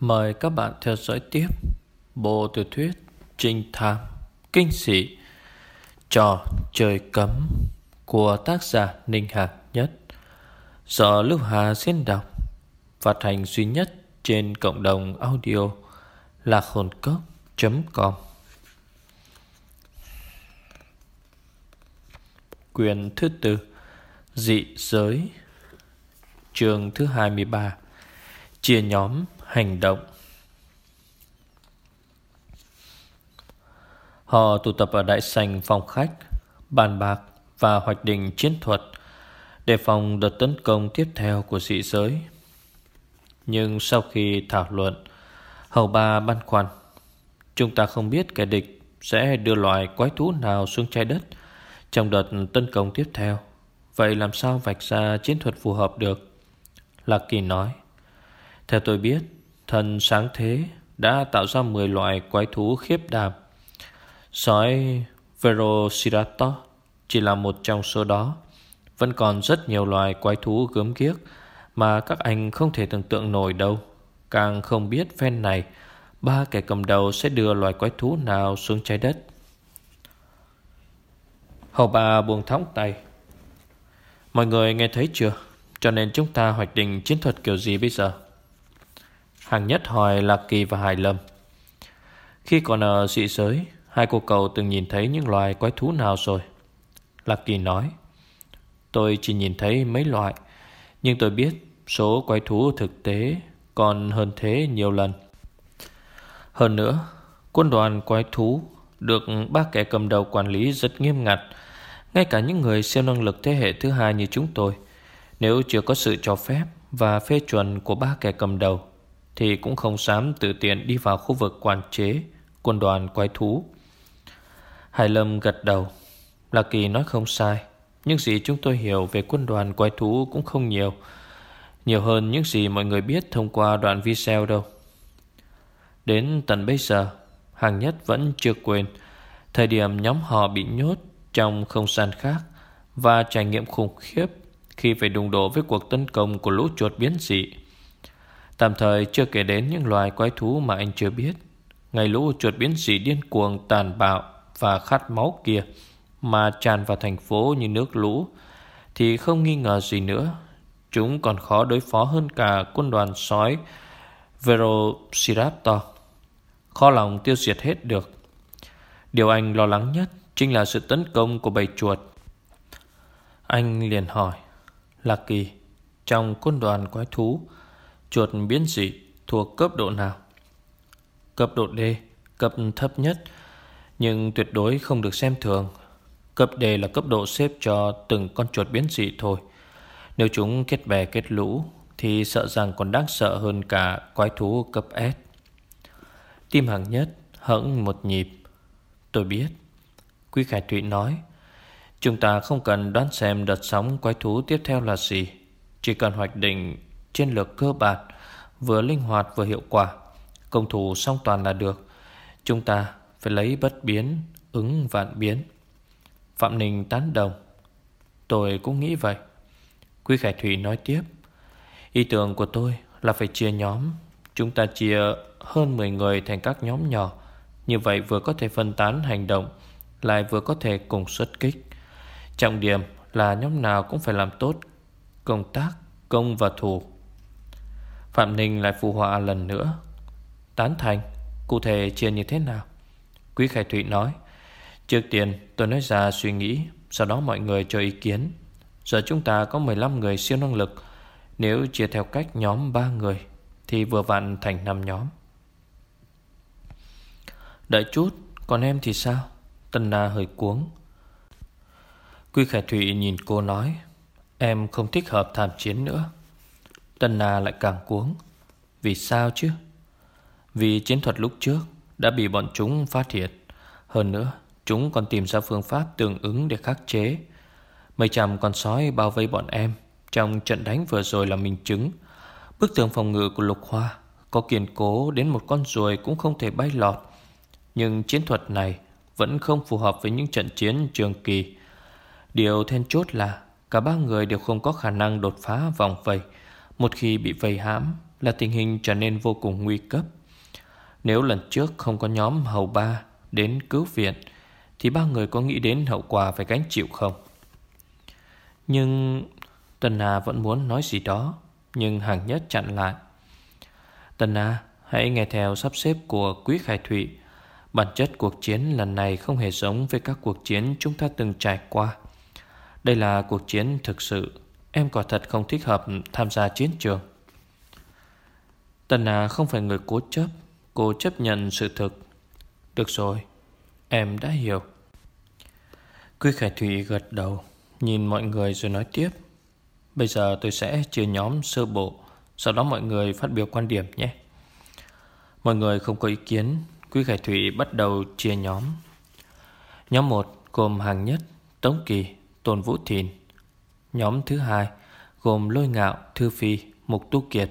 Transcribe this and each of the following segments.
Mời các bạn theo dõi tiếp Bộ tiểu thuyết Trinh thám Kinh sĩ Trò trời cấm Của tác giả Ninh Hạc Nhất. Do Lưu Hà diễn đọc, Phát hành duy nhất trên cộng đồng audio là hồn cốc.com Quyền thứ tư, Dị giới Trường thứ 23 Chia nhóm hành động. Họ tụ tập ở đại sành phòng khách, Bàn bạc và hoạch định chiến thuật Để phòng đợt tấn công tiếp theo của dị giới. Nhưng sau khi thảo luận, Hầu ba băn khoăn, Chúng ta không biết kẻ địch Sẽ đưa loài quái thú nào xuống trái đất Trong đợt tấn công tiếp theo. Vậy làm sao vạch ra chiến thuật phù hợp được? Lạc Kỳ nói, Theo tôi biết Thần sáng thế, đã tạo ra 10 loại quái thú khiếp đảm. Sói Velociraptor chỉ là một trong số đó. Vẫn còn rất nhiều loài quái thú gớm ghiếc mà các anh không thể tưởng tượng nổi đâu. Càng không biết phen này, ba kẻ cầm đầu sẽ đưa loài quái thú nào xuống trái đất. Hầu bà buông thõng tay. Mọi người nghe thấy chưa? Cho nên chúng ta hoạch định chiến thuật kiểu gì bây giờ? Hàng nhất hỏi Lạc Kỳ và Hải Lâm. Khi còn ở dị giới, Hai cô cậu từng nhìn thấy những loài quái thú nào rồi? Lạc Kỳ nói, Tôi chỉ nhìn thấy mấy loại, Nhưng tôi biết số quái thú thực tế còn hơn thế nhiều lần. Hơn nữa, Quân đoàn quái thú Được ba kẻ cầm đầu quản lý rất nghiêm ngặt. Ngay cả những người siêu năng lực thế hệ thứ hai như chúng tôi, Nếu chưa có sự cho phép Và phê chuẩn của ba kẻ cầm đầu thì cũng không dám tự tiện đi vào khu vực quản chế quân đoàn quái thú. Hải Lâm gật đầu. Lạc Kỳ nói không sai. Những gì chúng tôi hiểu về quân đoàn quái thú cũng không nhiều. Nhiều hơn những gì mọi người biết thông qua đoạn video đâu. Đến tận bây giờ, Hàng Nhất vẫn chưa quên thời điểm nhóm họ bị nhốt trong không gian khác và trải nghiệm khủng khiếp khi phải đụng độ với cuộc tấn công của lũ chuột biến dị. Tạm thời chưa kể đến những loài quái thú mà anh chưa biết. Ngày lũ chuột biến dị điên cuồng, tàn bạo và khát máu kia Mà tràn vào thành phố như nước lũ Thì không nghi ngờ gì nữa. Chúng còn khó đối phó hơn cả quân đoàn sói Velociraptor. Khó lòng tiêu diệt hết được. Điều anh lo lắng nhất Chính là sự tấn công của bầy chuột. Anh liền hỏi, Lạc Kỳ, Trong quân đoàn quái thú Chuột biến dị thuộc cấp độ nào? Cấp độ D, cấp thấp nhất, nhưng tuyệt đối không được xem thường. Cấp D là cấp độ xếp cho từng con chuột biến dị thôi. Nếu chúng kết bè kết lũ, thì sợ rằng còn đáng sợ hơn cả quái thú cấp S. Tim hàng nhất hững một nhịp. Tôi biết. Quý Khải Thụy nói, chúng ta không cần đoán xem đợt sóng quái thú tiếp theo là gì. Chỉ cần hoạch định chiến lược cơ bản Vừa linh hoạt vừa hiệu quả. Công thủ song toàn là được. Chúng ta phải lấy bất biến Ứng vạn biến. Phạm Ninh tán đồng. Tôi cũng nghĩ vậy. Quý Khải Thủy nói tiếp. Ý tưởng của tôi là phải chia nhóm. Chúng ta chia hơn 10 người thành các nhóm nhỏ. Như vậy vừa có thể phân tán hành động Lại vừa có thể cùng xuất kích. Trọng điểm là nhóm nào cũng phải làm tốt Công tác, công và thủ. Phạm Ninh lại phụ họa lần nữa. Tán thành, Cụ thể chia như thế nào? Quý Khải Thụy nói, Trước tiên, tôi nói ra suy nghĩ, Sau đó mọi người cho ý kiến. Giờ chúng ta có 15 người siêu năng lực. Nếu chia theo cách nhóm 3 người, Thì vừa vặn thành 5 nhóm. Đợi chút, Còn em thì sao? Tân Na hơi cuống. Quy Khải Thụy nhìn cô nói, Em không thích hợp tham chiến nữa. Tân Na lại càng cuống. Vì sao chứ? Vì chiến thuật lúc trước Đã bị bọn chúng phát hiện. Hơn nữa, Chúng còn tìm ra phương pháp tương ứng để khắc chế. Mấy trăm con sói bao vây bọn em Trong trận đánh vừa rồi là minh chứng. Bức tường phòng ngự của Lục Hoa Có kiên cố đến một con ruồi cũng không thể bay lọt. Nhưng chiến thuật này Vẫn không phù hợp với những trận chiến trường kỳ. Điều then chốt là Cả ba người đều không có khả năng đột phá vòng vây một khi bị vây hãm là tình hình trở nên vô cùng nguy cấp. Nếu lần trước không có nhóm hầu ba đến cứu viện, thì ba người có nghĩ đến hậu quả phải gánh chịu không? Nhưng Tần Hà vẫn muốn nói gì đó, nhưng hàng nhất chặn lại. Tần Hà, hãy nghe theo sắp xếp của Quý Khải Thụy. Bản chất cuộc chiến lần này không hề giống với các cuộc chiến chúng ta từng trải qua. Đây là cuộc chiến thực sự Em quả thật không thích hợp tham gia chiến trường. Tần Hà không phải người cố chấp, Cô chấp nhận sự thực. Được rồi, Em đã hiểu. Quy Khải Thủy gật đầu, Nhìn mọi người rồi nói tiếp. Bây giờ tôi sẽ chia nhóm sơ bộ, Sau đó mọi người phát biểu quan điểm nhé. Mọi người không có ý kiến Quy Khải Thủy bắt đầu chia nhóm. Nhóm 1 gồm hàng nhất, Tống Kỳ, Tôn Vũ Thìn Nhóm thứ hai gồm Lôi Ngạo, Thư Phi, Mục Tu Kiệt.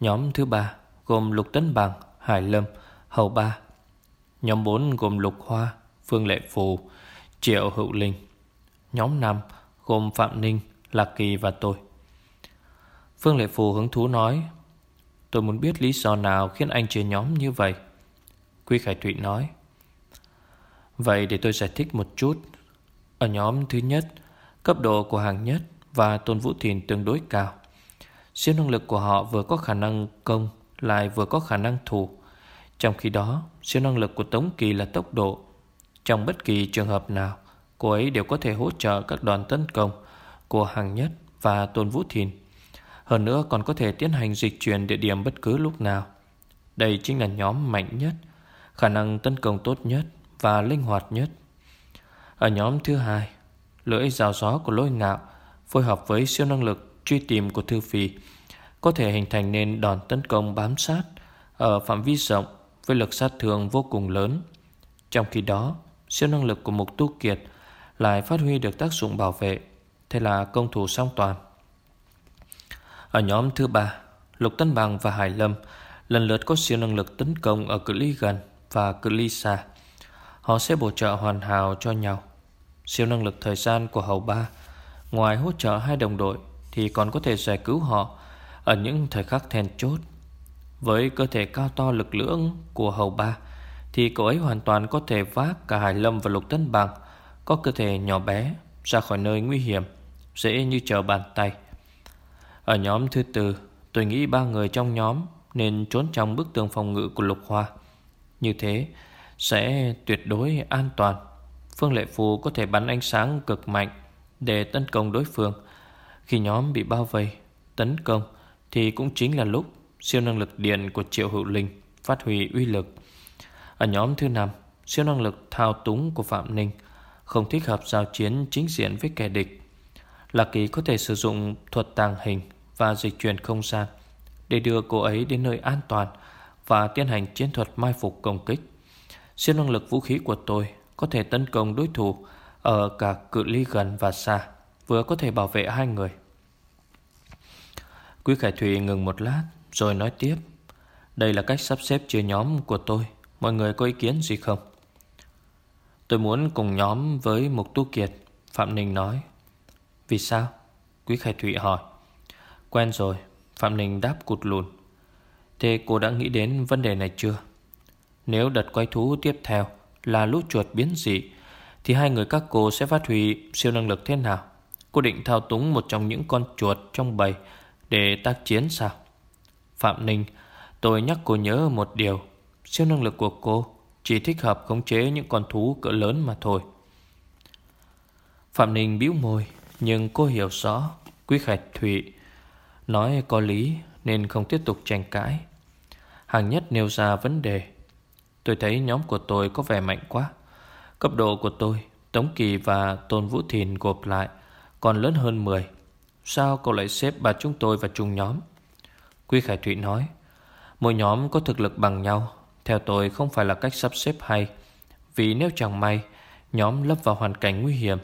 Nhóm thứ ba gồm Lục Tấn Bằng, Hải Lâm, Hầu Ba. Nhóm bốn gồm Lục Hoa, Phương Lệ Phù, Triệu Hữu Linh. Nhóm năm gồm Phạm Ninh, Lạc Kỳ và tôi. Phương Lệ Phù hứng thú nói Tôi muốn biết lý do nào khiến anh chia nhóm như vậy? Quy Khải Thụy nói Vậy để tôi giải thích một chút. Ở nhóm thứ nhất Cấp độ của hàng nhất và Tôn Vũ Thìn tương đối cao. Siêu năng lực của họ vừa có khả năng công lại vừa có khả năng thủ. Trong khi đó, siêu năng lực của Tống Kỳ là tốc độ. Trong bất kỳ trường hợp nào, cô ấy đều có thể hỗ trợ các đoàn tấn công của hàng nhất và Tôn Vũ Thìn. Hơn nữa còn có thể tiến hành dịch chuyển địa điểm bất cứ lúc nào. Đây chính là nhóm mạnh nhất, khả năng tấn công tốt nhất và linh hoạt nhất. Ở nhóm thứ hai, lưỡi rào gió của lôi ngạo phối hợp với siêu năng lực truy tìm của Thư Phi có thể hình thành nên đòn tấn công bám sát ở phạm vi rộng với lực sát thương vô cùng lớn. Trong khi đó, siêu năng lực của Mục Tu Kiệt lại phát huy được tác dụng bảo vệ, thế là công thủ song toàn. Ở nhóm thứ ba, Lục Tân Bằng và Hải Lâm lần lượt có siêu năng lực tấn công ở cự ly gần và cự ly xa. Họ sẽ bổ trợ hoàn hảo cho nhau. Siêu năng lực thời gian của Hầu Ba. Ngoài hỗ trợ hai đồng đội, Thì còn có thể giải cứu họ Ở những thời khắc then chốt. Với cơ thể cao to lực lưỡng của Hầu Ba, Thì cậu ấy hoàn toàn có thể vác cả Hải Lâm và Lục Tân Bằng Có cơ thể nhỏ bé, Ra khỏi nơi nguy hiểm, Dễ như trở bàn tay. Ở nhóm thứ tư, Tôi nghĩ ba người trong nhóm Nên trốn trong bức tường phòng ngự của Lục Hoa. Như thế Sẽ tuyệt đối an toàn. Phương Lệ Phù có thể bắn ánh sáng cực mạnh để tấn công đối phương. Khi nhóm bị bao vây, tấn công thì cũng chính là lúc siêu năng lực điện của Triệu Hữu Linh phát huy uy lực. Ở nhóm thứ năm, siêu năng lực thao túng của Phạm Ninh không thích hợp giao chiến chính diện với kẻ địch. Lạc Kỳ có thể sử dụng thuật tàng hình và dịch chuyển không gian để đưa cô ấy đến nơi an toàn và tiến hành chiến thuật mai phục công kích. Siêu năng lực vũ khí của tôi có thể tấn công đối thủ ở cả cự ly gần và xa, vừa có thể bảo vệ hai người. Quý Khải Thủy ngừng một lát rồi nói tiếp. Đây là cách sắp xếp chia nhóm của tôi. Mọi người có ý kiến gì không? Tôi muốn cùng nhóm với Mục Tu Kiệt, Phạm Ninh nói. Vì sao? Quý Khải Thủy hỏi. Quen rồi, Phạm Ninh đáp cụt lùn. Thế cô đã nghĩ đến vấn đề này chưa? Nếu đợt quay thú tiếp theo là lũ chuột biến dị thì hai người các cô sẽ phát huy siêu năng lực thế nào? Cô định thao túng một trong những con chuột trong bầy để tác chiến sao? Phạm Ninh, tôi nhắc cô nhớ một điều. Siêu năng lực của cô chỉ thích hợp khống chế những con thú cỡ lớn mà thôi. Phạm Ninh bĩu môi, nhưng cô hiểu rõ Quý Khải Thụy nói có lý nên không tiếp tục tranh cãi. Hàng nhất nêu ra vấn đề. Tôi thấy nhóm của tôi có vẻ mạnh quá. Cấp độ của tôi, Tống Kỳ và Tôn Vũ Thìn gộp lại, Còn lớn hơn 10 Sao cậu lại xếp bà chúng tôi vào chung nhóm? Quy Khải Thụy nói, Mỗi nhóm có thực lực bằng nhau. Theo tôi không phải là cách sắp xếp hay. Vì nếu chẳng may, Nhóm lấp vào hoàn cảnh nguy hiểm,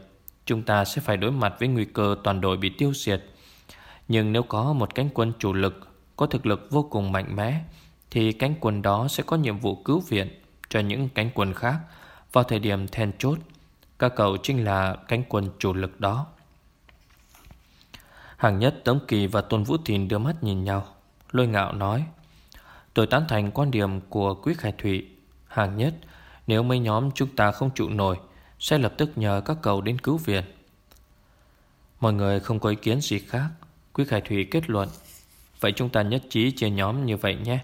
Chúng ta sẽ phải đối mặt với nguy cơ toàn đội bị tiêu diệt. Nhưng nếu có một cánh quân chủ lực, Có thực lực vô cùng mạnh mẽ thì cánh quân đó sẽ có nhiệm vụ cứu viện Cho những cánh quân khác vào thời điểm then chốt. Các cậu chính là cánh quân chủ lực đó. Hàng nhất Tống Kỳ và Tôn Vũ Thìn đưa mắt nhìn nhau. Lôi ngạo nói, Tôi tán thành quan điểm của Quý Khải thụy. Hàng nhất, Nếu mấy nhóm chúng ta không trụ nổi, Sẽ lập tức nhờ các cậu đến cứu viện. Mọi người không có ý kiến gì khác. Quý Khải Thủy kết luận, Vậy chúng ta nhất trí chia nhóm như vậy nhé.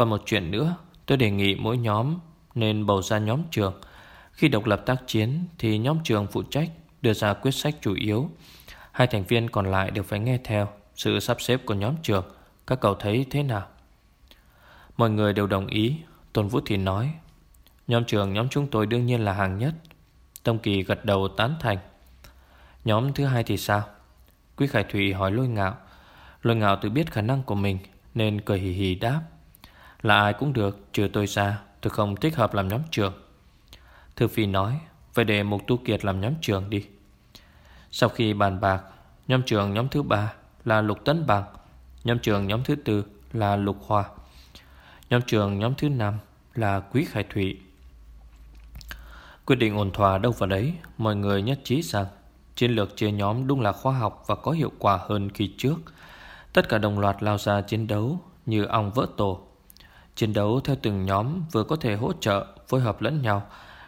Còn một chuyện nữa, Tôi đề nghị mỗi nhóm nên bầu ra nhóm trường. Khi độc lập tác chiến Thì nhóm trường phụ trách đưa ra quyết sách chủ yếu. Hai thành viên còn lại đều phải nghe theo Sự sắp xếp của nhóm trường. Các cậu thấy thế nào? Mọi người đều đồng ý, Tôn Vũ thì nói. Nhóm trường nhóm chúng tôi đương nhiên là hàng nhất. Tông Kỳ gật đầu tán thành. Nhóm thứ hai thì sao? Quý Khải Thủy hỏi lôi ngạo. Lôi ngạo tự biết khả năng của mình Nên cười hì hì đáp. Là ai cũng được, trừ tôi ra, Tôi không thích hợp làm nhóm trường Thư Phi nói, Vậy để Mục Tu Kiệt làm nhóm trường đi. Sau khi bàn bạc, Nhóm trường nhóm thứ ba là Lục Tấn Bằng Nhóm trường nhóm thứ tư là Lục Hoa Nhóm trường nhóm thứ năm là Quý Khải Thủy Quyết định ổn thỏa đâu vào đấy, Mọi người nhất trí rằng Chiến lược chia nhóm đúng là khoa học và có hiệu quả hơn khi trước. Tất cả đồng loạt lao ra chiến đấu Như ong vỡ tổ. Chiến đấu theo từng nhóm vừa có thể hỗ trợ, Phối hợp lẫn nhau,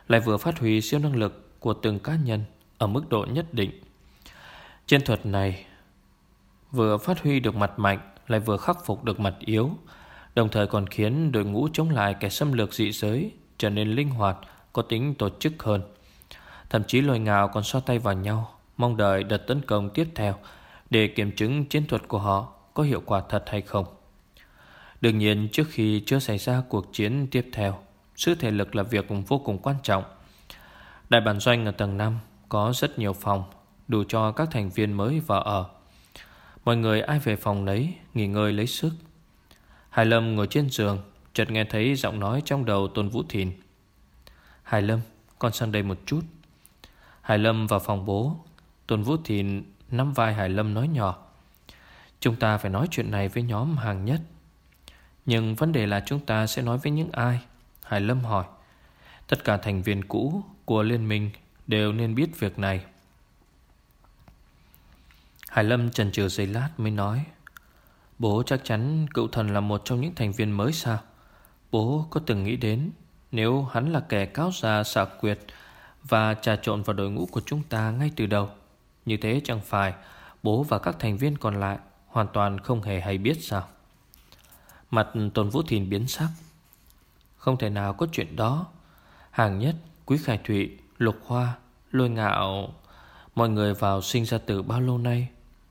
Lại vừa phát huy siêu năng lực của từng cá nhân Ở mức độ nhất định. Chiến thuật này Vừa phát huy được mặt mạnh, Lại vừa khắc phục được mặt yếu, Đồng thời còn khiến đội ngũ chống lại kẻ xâm lược dị giới Trở nên linh hoạt, Có tính tổ chức hơn. Thậm chí lôi ngạo còn so tay vào nhau, Mong đợi đợt tấn công tiếp theo Để kiểm chứng chiến thuật của họ Có hiệu quả thật hay không. Đương nhiên, trước khi chưa xảy ra cuộc chiến tiếp theo, Sự thể lực là việc vô cùng quan trọng. Đại bản doanh ở tầng 5 Có rất nhiều phòng, Đủ cho các thành viên mới vào ở. Mọi người ai về phòng lấy Nghỉ ngơi lấy sức. Hải Lâm ngồi trên giường, Chợt nghe thấy giọng nói trong đầu Tôn Vũ Thìn. Hải Lâm, Con sang đây một chút. Hải Lâm vào phòng bố, Tôn Vũ Thìn nắm vai Hải Lâm nói nhỏ, Chúng ta phải nói chuyện này với nhóm hàng nhất. Nhưng vấn đề là chúng ta sẽ nói với những ai? Hải Lâm hỏi. Tất cả thành viên cũ của liên minh Đều nên biết việc này. Hải Lâm chần chừ giây lát mới nói, Bố chắc chắn cựu thần là một trong những thành viên mới sao? Bố có từng nghĩ đến Nếu hắn là kẻ cáo già xạ quyệt Và trà trộn vào đội ngũ của chúng ta ngay từ đầu? Như thế chẳng phải Bố và các thành viên còn lại Hoàn toàn không hề hay biết sao? Mặt Tôn Vũ Thìn biến sắc. Không thể nào có chuyện đó. Hàng nhất, Quý Khải Thụy, Lục Hoa, Lôi ngạo, Mọi người vào sinh ra từ bao lâu nay,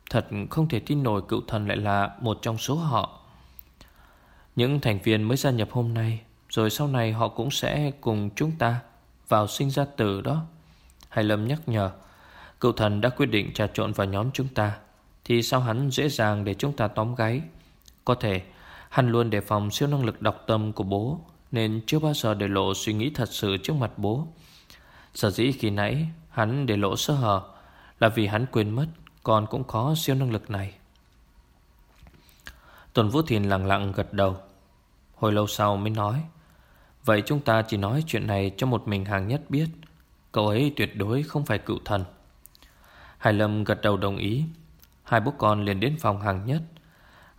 Thật không thể tin nổi cựu thần lại là một trong số họ. Những thành viên mới gia nhập hôm nay, Rồi sau này họ cũng sẽ cùng chúng ta Vào sinh ra tử đó. Hải Lâm nhắc nhở, Cựu thần đã quyết định trà trộn vào nhóm chúng ta, Thì sao hắn dễ dàng để chúng ta tóm gáy? Có thể Hắn luôn đề phòng siêu năng lực đọc tâm của bố, Nên chưa bao giờ để lộ suy nghĩ thật sự trước mặt bố. Sở dĩ khi nãy Hắn để lộ sơ hở Là vì hắn quên mất con cũng có siêu năng lực này. Tuần Vũ Thiền lặng lặng gật đầu. Hồi lâu sau mới nói, Vậy chúng ta chỉ nói chuyện này cho một mình hàng nhất biết. Cậu ấy tuyệt đối không phải cựu thần. Hải Lâm gật đầu đồng ý. Hai bố con liền đến phòng hàng nhất.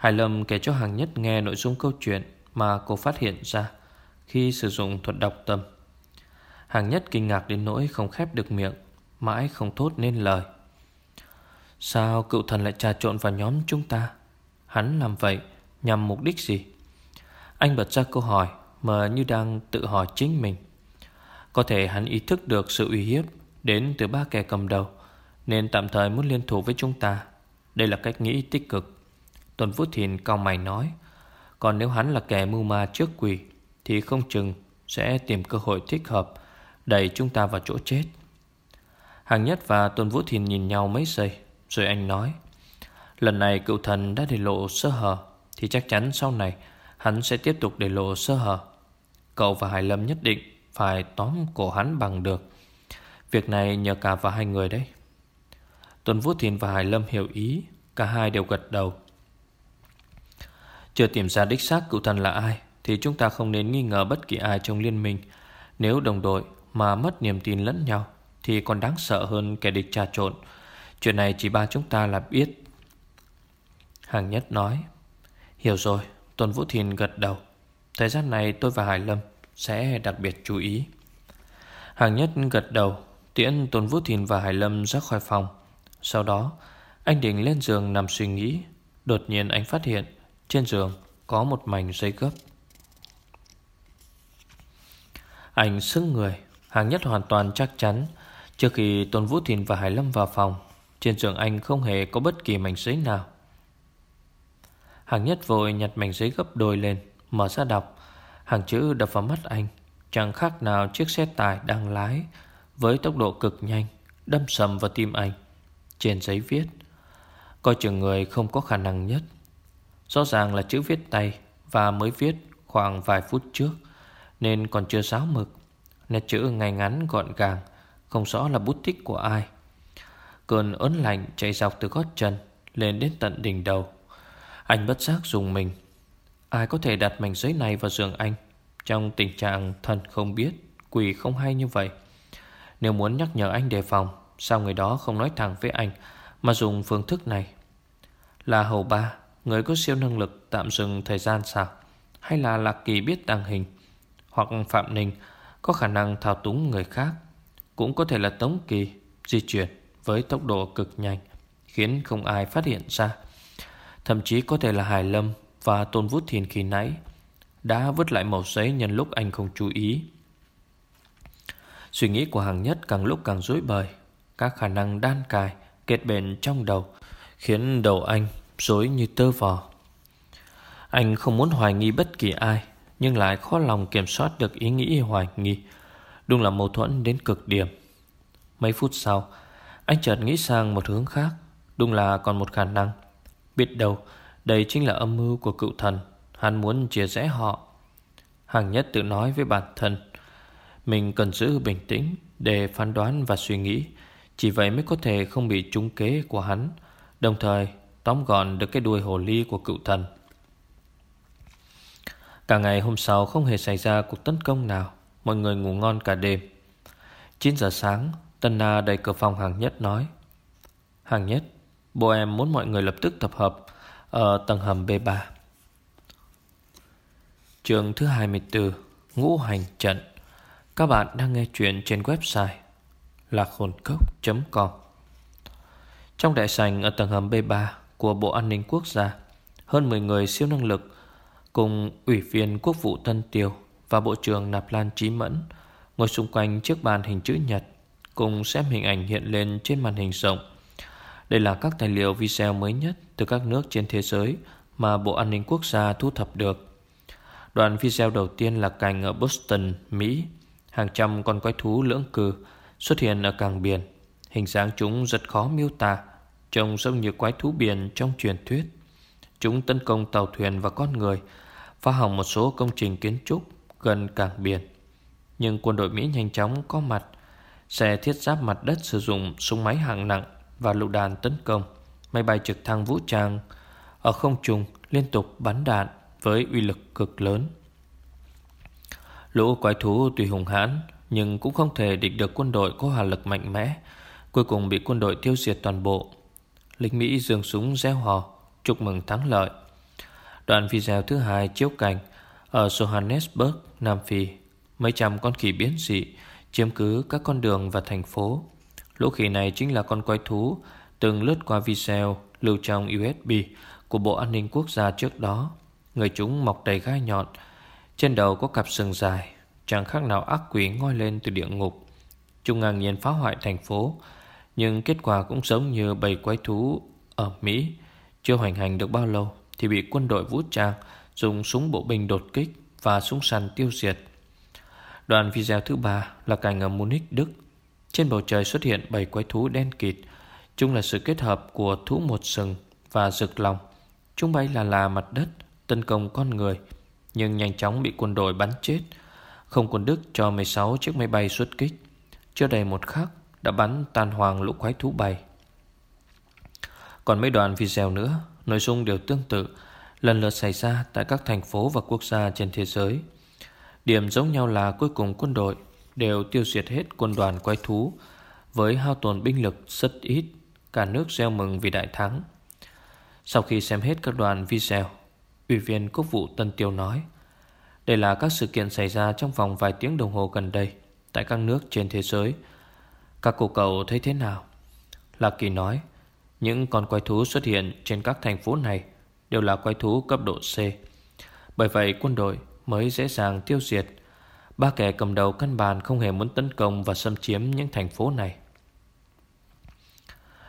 Hải Lâm kể cho hàng nhất nghe nội dung câu chuyện Mà cô phát hiện ra Khi sử dụng thuật đọc tâm. Hàng nhất kinh ngạc đến nỗi không khép được miệng, Mãi không thốt nên lời. Sao cựu thần lại trà trộn vào nhóm chúng ta? Hắn làm vậy Nhằm mục đích gì? Anh bật ra câu hỏi Mà như đang tự hỏi chính mình. Có thể hắn ý thức được sự uy hiếp Đến từ ba kẻ cầm đầu, Nên tạm thời muốn liên thủ với chúng ta. Đây là cách nghĩ tích cực. Tuần Vũ Thìn cao mày nói, Còn nếu hắn là kẻ mưu ma trước quỷ, Thì không chừng sẽ tìm cơ hội thích hợp Đẩy chúng ta vào chỗ chết. Hàng Nhất và Tuần Vũ Thìn nhìn nhau mấy giây, rồi anh nói, Lần này cựu thần đã để lộ sơ hở, Thì chắc chắn sau này Hắn sẽ tiếp tục để lộ sơ hở. Cậu và Hải Lâm nhất định Phải tóm cổ hắn bằng được. Việc này nhờ cả vào hai người đấy. Tuần Vũ Thiền và Hải Lâm hiểu ý, Cả hai đều gật đầu. Chưa tìm ra đích xác cựu thần là ai, Thì chúng ta không nên nghi ngờ bất kỳ ai trong liên minh. Nếu đồng đội mà mất niềm tin lẫn nhau, Thì còn đáng sợ hơn kẻ địch trà trộn. Chuyện này chỉ ba chúng ta là biết. Hàng nhất nói, Hiểu rồi, Tôn Vũ Thìn gật đầu. Thời gian này tôi và Hải Lâm Sẽ đặc biệt chú ý. Hàng nhất gật đầu, Tiễn Tôn Vũ Thìn và Hải Lâm ra khỏi phòng. Sau đó, Anh định lên giường nằm suy nghĩ. Đột nhiên anh phát hiện trên giường có một mảnh giấy gấp. Anh sững người, Hàng nhất hoàn toàn chắc chắn. Trước khi Tôn Vũ Thìn và Hải Lâm vào phòng, Trên giường anh không hề có bất kỳ mảnh giấy nào. Hàng nhất vội nhặt mảnh giấy gấp đôi lên, Mở ra đọc. Hàng chữ đập vào mắt anh, Chẳng khác nào chiếc xe tải đang lái, Với tốc độ cực nhanh, Đâm sầm vào tim anh. Trên giấy viết, Coi chừng người không có khả năng nhất. Rõ ràng là chữ viết tay Và mới viết khoảng vài phút trước, Nên còn chưa sáo mực. Nét chữ ngay ngắn gọn gàng, Không rõ là bút tích của ai. Cơn ớn lạnh chạy dọc từ gót chân Lên đến tận đỉnh đầu. Anh bất giác dùng mình. Ai có thể đặt mảnh giấy này vào giường anh? Trong tình trạng thần không biết, Quỷ không hay như vậy. Nếu muốn nhắc nhở anh đề phòng, Sao người đó không nói thẳng với anh Mà dùng phương thức này? Là hầu ba. Người có siêu năng lực tạm dừng thời gian sao? Hay là Lạc Kỳ biết tàng hình? Hoặc Phạm Ninh Có khả năng thao túng người khác? Cũng có thể là Tống Kỳ Di chuyển với tốc độ cực nhanh, Khiến không ai phát hiện ra. Thậm chí có thể là Hải Lâm Và Tôn Vũ Thiền khi nãy Đã vứt lại mẩu giấy nhân lúc anh không chú ý. Suy nghĩ của hàng nhất càng lúc càng rối bời. Các khả năng đan cài Kết bền trong đầu Khiến đầu anh rối như tơ vò. Anh không muốn hoài nghi bất kỳ ai, Nhưng lại khó lòng kiểm soát được ý nghĩ hoài nghi. Đúng là mâu thuẫn đến cực điểm. Mấy phút sau, Anh chợt nghĩ sang một hướng khác, Đúng là còn một khả năng. Biết đâu, đây chính là âm mưu của cựu thần, Hắn muốn chia rẽ họ. Hàng nhất tự nói với bản thân, Mình cần giữ bình tĩnh Để phán đoán và suy nghĩ, Chỉ vậy mới có thể không bị trúng kế của hắn. Đồng thời Tóm gọn được cái đuôi hồ ly của cựu thần. Cả ngày hôm sau không hề xảy ra cuộc tấn công nào, Mọi người ngủ ngon cả đêm. 9 giờ sáng, Tân Na đẩy cửa phòng hàng nhất nói, Hàng nhất, Bộ em muốn mọi người lập tức tập hợp Ở tầng hầm B3 Trường thứ 24 Ngũ hành trận. Các bạn đang nghe chuyện trên website lạc hồn cốc.com Trong đại sành ở tầng hầm B3 của Bộ An ninh Quốc gia Hơn 10 người siêu năng lực Cùng Ủy viên Quốc vụ Tân Tiêu Và Bộ trưởng Nạp Lan Trí Mẫn Ngồi xung quanh chiếc bàn hình chữ nhật Cùng xem hình ảnh hiện lên trên màn hình rộng. Đây là các tài liệu video mới nhất Từ các nước trên thế giới Mà Bộ An ninh Quốc gia thu thập được. Đoạn video đầu tiên là cảnh ở Boston, Mỹ. Hàng trăm con quái thú lưỡng cư Xuất hiện ở càng biển. Hình dáng chúng rất khó miêu tả. Trông giống như quái thú biển trong truyền thuyết. Chúng tấn công tàu thuyền và con người, Phá hỏng một số công trình kiến trúc gần cảng biển. Nhưng quân đội Mỹ nhanh chóng có mặt Xe thiết giáp mặt đất sử dụng súng máy hạng nặng Và lựu đạn tấn công. Máy bay trực thăng vũ trang Ở không trung liên tục bắn đạn Với uy lực cực lớn. Lũ quái thú tuy hùng hãn, Nhưng cũng không thể địch được quân đội có hỏa lực mạnh mẽ, Cuối cùng bị quân đội tiêu diệt toàn bộ lính Mỹ dường súng réo hò chúc mừng thắng lợi. Đoạn video thứ hai chiếu cảnh ở Johannesburg, Nam Phi, mấy trăm con khỉ biến dị chiếm cứ các con đường và thành phố. Lũ khỉ này chính là con quái thú từng lướt qua video lưu trong USB của Bộ An ninh Quốc gia trước đó. Người chúng mọc đầy gai nhọn, trên đầu có cặp sừng dài, chẳng khác nào ác quỷ ngoi lên từ địa ngục. Chúng ngang nhiên phá hoại thành phố, nhưng kết quả cũng giống như bầy quái thú ở Mỹ. Chưa hoành hành được bao lâu Thì bị quân đội vũ trang Dùng súng bộ binh đột kích Và súng săn tiêu diệt. Đoạn video thứ ba là cảnh ở Munich, Đức. Trên bầu trời xuất hiện bầy quái thú đen kịt. Chúng là sự kết hợp của thú một sừng và rực lòng. Chúng bay là là mặt đất Tấn công con người Nhưng nhanh chóng bị quân đội bắn chết. Không quân Đức cho 16 chiếc máy bay xuất kích. Chưa đầy một khắc đã bắn tan hoang lũ quái thú bay. Còn mấy đoạn video nữa, nội dung đều tương tự, lần lượt xảy ra tại các thành phố và quốc gia trên thế giới. Điểm giống nhau là cuối cùng quân đội đều tiêu diệt hết quân đoàn quái thú với hao tổn binh lực rất ít, cả nước gieo mừng vì đại thắng. Sau khi xem hết các đoạn video, Ủy viên quốc vụ Tân Tiêu nói Đây là các sự kiện xảy ra trong vòng vài tiếng đồng hồ gần đây Tại các nước trên thế giới các cô cậu thấy thế nào? Lạc Kỳ nói, Những con quái thú xuất hiện trên các thành phố này Đều là quái thú cấp độ C Bởi vậy, quân đội mới dễ dàng tiêu diệt Ba kẻ cầm đầu căn bản không hề muốn tấn công và xâm chiếm những thành phố này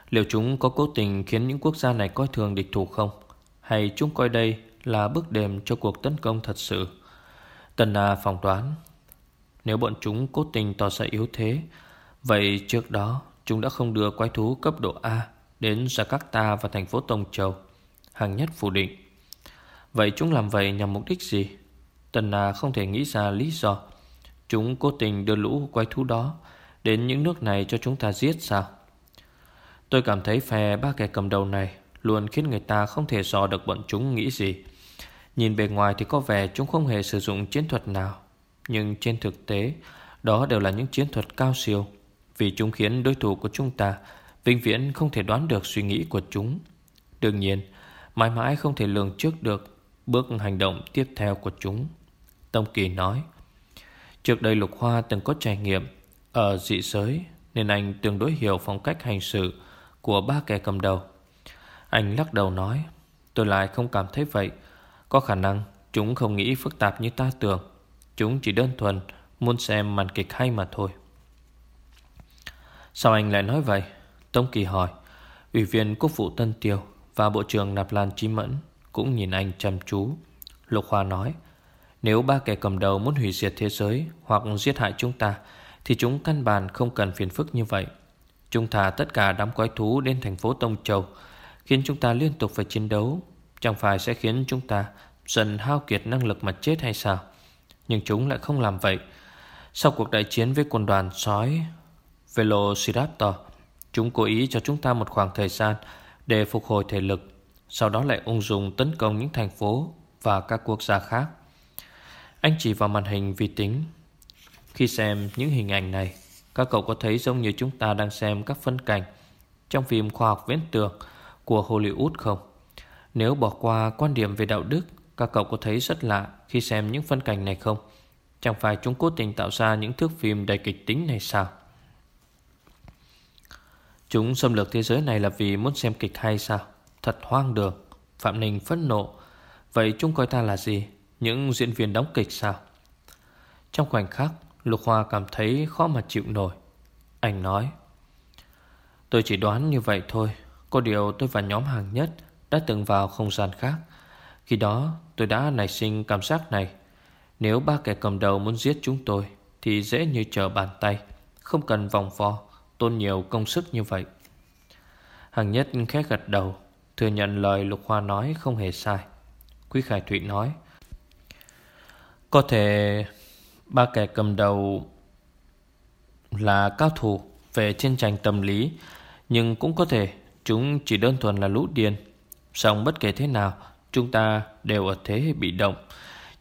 Liệu chúng có cố tình khiến những quốc gia này coi thường địch thủ không? Hay chúng coi đây là bước đệm cho cuộc tấn công thật sự? Tần Na phỏng đoán, Nếu bọn chúng cố tình tỏ ra yếu thế Vậy trước đó, chúng đã không đưa quái thú cấp độ A Đến Jakarta và thành phố Tông Châu Hàng nhất phủ định Vậy chúng làm vậy nhằm mục đích gì? Tần Na không thể nghĩ ra lý do Chúng cố tình đưa lũ quái thú đó Đến những nước này cho chúng ta giết sao? Tôi cảm thấy phe ba kẻ cầm đầu này Luôn khiến người ta không thể dò được bọn chúng nghĩ gì Nhìn bề ngoài thì có vẻ chúng không hề sử dụng chiến thuật nào, Nhưng trên thực tế, Đó đều là những chiến thuật cao siêu vì chúng khiến đối thủ của chúng ta Vĩnh viễn không thể đoán được suy nghĩ của chúng Đương nhiên Mãi mãi không thể lường trước được Bước hành động tiếp theo của chúng Tông Kỳ nói Trước đây Lục Hoa từng có trải nghiệm Ở dị giới Nên anh tương đối hiểu phong cách hành xử của ba kẻ cầm đầu. Anh lắc đầu nói, tôi lại không cảm thấy vậy. Có khả năng chúng không nghĩ phức tạp như ta tưởng. Chúng chỉ đơn thuần muốn xem màn kịch hay mà thôi. Sao anh lại nói vậy? Tông Kỳ hỏi. Ủy viên Quốc vụ Tân Tiêu và Bộ trưởng Nạp Lan Chí Mẫn cũng nhìn anh chăm chú. Lục Hoa nói, nếu ba kẻ cầm đầu muốn hủy diệt thế giới hoặc giết hại chúng ta, thì chúng căn bản không cần phiền phức như vậy. Chúng thả tất cả đám quái thú đến thành phố Tông Châu Khiến chúng ta liên tục phải chiến đấu Chẳng phải sẽ khiến chúng ta dần hao kiệt năng lực mà chết hay sao Nhưng chúng lại không làm vậy Sau cuộc đại chiến với quân đoàn sói Velociraptor Chúng cố ý cho chúng ta một khoảng thời gian Để phục hồi thể lực Sau đó lại ung dung tấn công những thành phố Và các quốc gia khác Anh chỉ vào màn hình vi tính Khi xem những hình ảnh này các cậu có thấy giống như chúng ta đang xem các phân cảnh trong phim khoa học viễn tưởng của Hollywood không? Nếu bỏ qua quan điểm về đạo đức, các cậu có thấy rất lạ khi xem những phân cảnh này không? Chẳng phải chúng cố tình tạo ra những thước phim đầy kịch tính này sao? Chúng xâm lược thế giới này là vì muốn xem kịch hay sao? Thật hoang đường. Phạm Ninh phẫn nộ. Vậy chúng coi ta là gì? Những diễn viên đóng kịch sao? Trong khoảnh khắc, Lục Hoa cảm thấy khó mà chịu nổi Anh nói Tôi chỉ đoán như vậy thôi Có điều tôi và nhóm hàng nhất Đã từng vào không gian khác Khi đó tôi đã nảy sinh cảm giác này Nếu ba kẻ cầm đầu muốn giết chúng tôi Thì dễ như trở bàn tay Không cần vòng vo Tôn nhiều công sức như vậy. Hàng nhất khẽ gật đầu, Thừa nhận lời Lục Hoa nói không hề sai. Quý Khải Thụy nói, Có thể Ba kẻ cầm đầu là cao thủ về chiến tranh tâm lý, Nhưng cũng có thể chúng chỉ đơn thuần là lũ điên. Xong bất kể thế nào, Chúng ta đều ở thế bị động.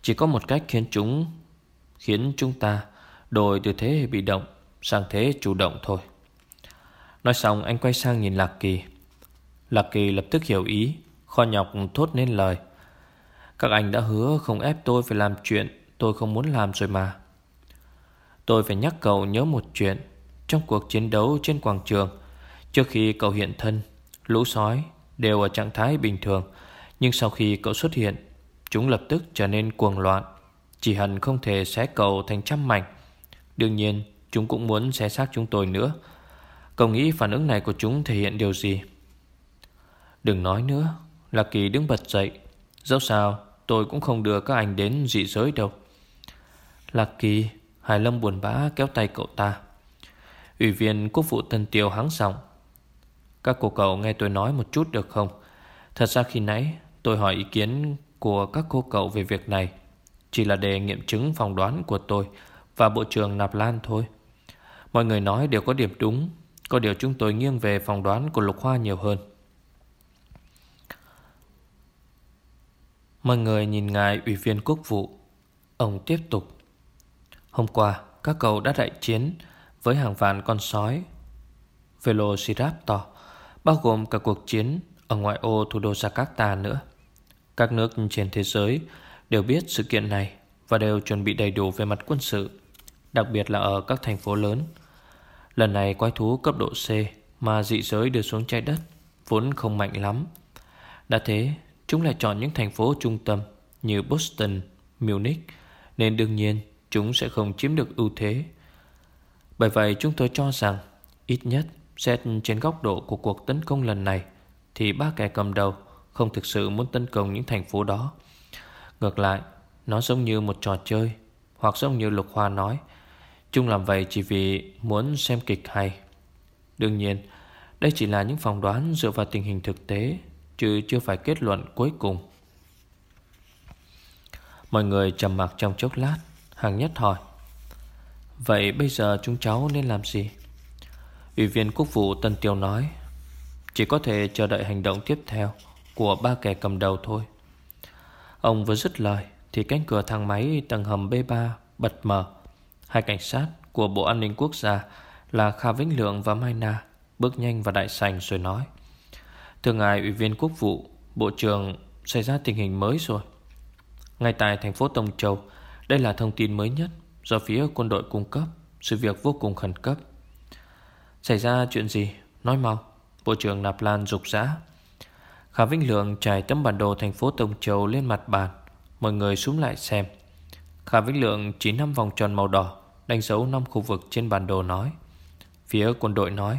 Chỉ có một cách khiến chúng Khiến chúng ta đổi từ thế bị động Sang thế chủ động thôi. Nói xong, anh quay sang nhìn Lạc Kỳ. Lạc Kỳ lập tức hiểu ý, Kho nhọc thốt nên lời. Các anh đã hứa không ép tôi phải làm chuyện Tôi không muốn làm rồi mà. Tôi phải nhắc cậu nhớ một chuyện. Trong cuộc chiến đấu trên quảng trường, Trước khi cậu hiện thân, Lũ sói đều ở trạng thái bình thường. Nhưng sau khi cậu xuất hiện, Chúng lập tức trở nên cuồng loạn. Chỉ hẳn không thể xé cậu thành trăm mảnh. Đương nhiên, Chúng cũng muốn xé xác chúng tôi nữa. Cậu nghĩ phản ứng này của chúng thể hiện điều gì? Đừng nói nữa. Lạc Kỳ đứng bật dậy. Dẫu sao, tôi cũng không đưa các anh đến dị giới đâu. Lạc Kỳ Hải Lâm buồn bã kéo tay cậu ta. Ủy viên quốc vụ Tân Tiêu hắng giọng. Các cô cậu nghe tôi nói một chút được không? Thật ra khi nãy, Tôi hỏi ý kiến của các cô cậu về việc này. Chỉ là để nghiệm chứng phỏng đoán của tôi Và Bộ trưởng Nạp Lan thôi. Mọi người nói đều có điểm đúng. Có điều chúng tôi nghiêng về phòng đoán của Lục Hoa nhiều hơn. Mọi người nhìn ngài Ủy viên quốc vụ Ông tiếp tục. Hôm qua các cậu đã đại chiến với hàng vạn con sói Velociraptor Bao gồm cả cuộc chiến ở ngoại ô thủ đô Jakarta nữa. Các nước trên thế giới đều biết sự kiện này và đều chuẩn bị đầy đủ về mặt quân sự, đặc biệt là ở các thành phố lớn. Lần này quái thú cấp độ C mà dị giới đưa xuống trái đất vốn không mạnh lắm. Đã thế, chúng lại chọn những thành phố trung tâm như Boston, Munich, nên đương nhiên chúng sẽ không chiếm được ưu thế. Bởi vậy chúng tôi cho rằng, ít nhất xét trên góc độ của cuộc tấn công lần này, thì ba kẻ cầm đầu không thực sự muốn tấn công những thành phố đó. Ngược lại, nó giống như một trò chơi, hoặc giống như Lục Hoa nói, chung làm vậy chỉ vì muốn xem kịch hay. Đương nhiên, đây chỉ là những phỏng đoán dựa vào tình hình thực tế, chứ chưa phải kết luận cuối cùng. Mọi người trầm mặc trong chốc lát, hàng nhất hỏi. Vậy bây giờ chúng cháu nên làm gì? Ủy viên quốc vụ Tân Tiêu nói Chỉ có thể chờ đợi hành động tiếp theo Của ba kẻ cầm đầu thôi Ông vừa dứt lời Thì cánh cửa thang máy tầng hầm B3 bật mở Hai cảnh sát của Bộ An ninh Quốc gia Là Kha Vĩnh Lượng và Mai Na Bước nhanh vào đại sành rồi nói, Thưa ngài Ủy viên Quốc vụ, Bộ trưởng, xảy ra tình hình mới rồi. Ngay tại thành phố Tông Châu, Đây là thông tin mới nhất Do phía quân đội cung cấp, Sự việc vô cùng khẩn cấp. Xảy ra chuyện gì? Nói mau. Bộ trưởng Nạp Lan rục rã. Khả Vĩnh Lượng trải tấm bản đồ thành phố Tông Châu lên mặt bàn. Mọi người xuống lại xem. Khả Vĩnh Lượng chỉ năm vòng tròn màu đỏ. Đánh dấu năm khu vực trên bản đồ nói. Phía quân đội nói,